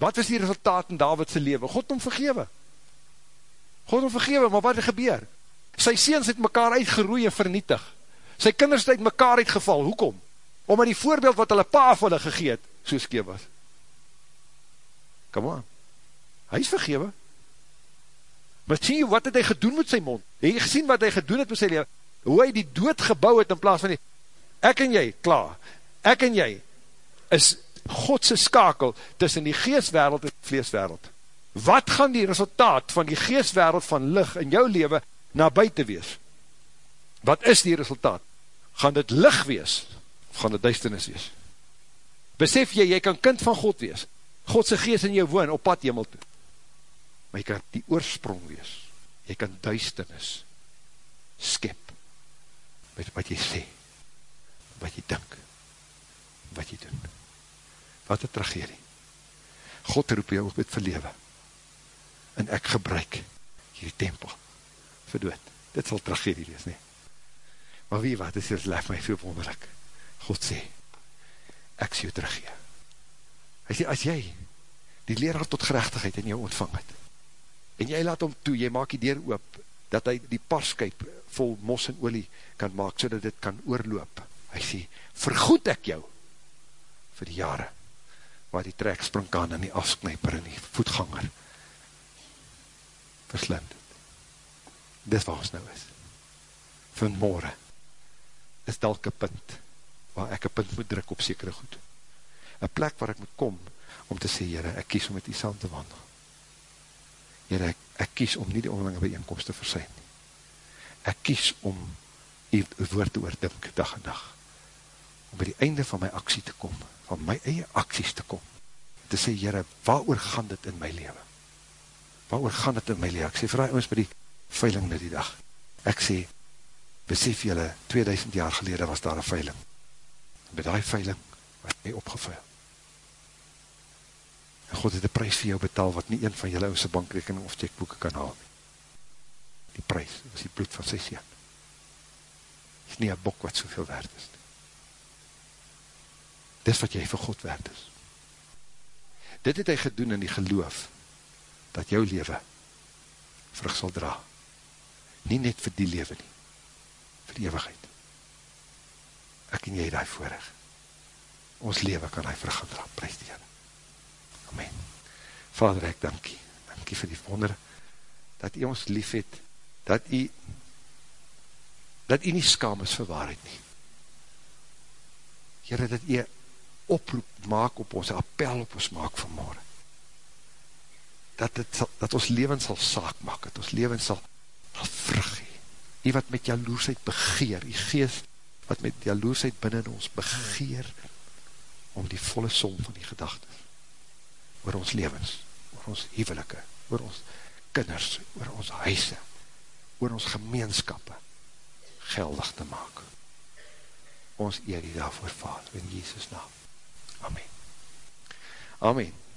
Wat was die resultaat in Davidse leven? God om vergewe. God om vergewe, maar wat het gebeur? Sy seens het mekaar uitgeroei en vernietig. Sy kinders het mekaar uitgeval. Hoekom? Omdat die voorbeeld wat hulle pa vir hulle gegeet, so skeef was. Come on. Hy is vergewe. Maar sien jy, wat het hy gedoen met sy mond? Het gesien wat hy gedoen het met sy leven. Hoe hy die dood gebouw het in plaas van die, ek en jy, klaar, ek en jy, is Godse skakel tussen die geestwereld en die vleeswereld. Wat gaan die resultaat van die geestwereld van lig in jou leven na buiten wees? Wat is die resultaat? Gaan dit lig wees? Of gaan dit duisternis wees? Besef jy, jy kan kind van God wees. Godse geest in jou woon op pad hemel toe. Maar jy kan die oorsprong wees. Jy kan duisternis skep met wat jy sê, wat jy dink, wat jy doen. Wat een tragedie. God roep jou op het verlewe en ek gebruik hierdie tempel vir dood. Dit sal tragedie wees, nie? Maar wie wat, dit is lef my veel wonderlik. God sê, ek sê jou teruggeen. Hy sê, as jy die leraar tot gerechtigheid in jou ontvang het, en jy laat hom toe, jy maak die deur oop, dat hy die parskuip vol mos en olie kan maak, so dat dit kan oorloop. Hy sê, vergoed ek jou, vir die jare, waar die trekspringkaan en die afsknijper en die voetganger, verslind het. Dis waar ons nou is. Vanmorgen is dalk een punt, waar ek een punt moet druk op sekere goed. Een plek waar ek moet kom, om te sê, Heere, ek kies om met die saam te wandel. Heere, ek, ek kies om nie die onderlinge bijeenkomst te versijn nie. Ek kies om die woord te oordink, dag en dag. Om by die einde van my aksie te kom, van my eie aksies te kom, te sê, Heere, waar gaan dit in my leven? Waar gaan dit in my leven? Ek sê, vraag ons by die veiling na die dag. Ek sê, besef julle, 2000 jaar gelede was daar een veiling. By die veiling was hy opgevuil. En God het die prijs vir jou betaal, wat nie een van julle ouse bankrekening of checkboeken kan haal. Die prijs was die bloed van sy sien. is nie een bok wat soveel waard is. Dis wat jy vir God waard is. Dit het hy gedoen in die geloof, dat jou leven vrug sal dra. Nie net vir die leven nie, vir die eeuwigheid. Ek en jy die voorig. Ons leven kan hy vrug gaan dra, prijs die Heer. Amen. Vader, ek dankie. Dankie vir die wonder, dat jy ons lief het, dat jy, dat jy nie skam is vir waarheid nie. Heere, dat jy oproep maak op ons, appel op ons maak vanmorgen dat, het sal, dat ons leven sal saak maak, dat ons leven sal, sal vrug hee. Die wat met jaloersheid begeer, die geest wat met jaloersheid binnen ons begeer, om die volle som van die gedagtes, oor ons levens, oor ons hevelike, oor ons kinders, oor ons huise, oor ons gemeenskappe, geldig te maak. Ons eer die daarvoor, Vader, in Jesus naam. Amen. Amen.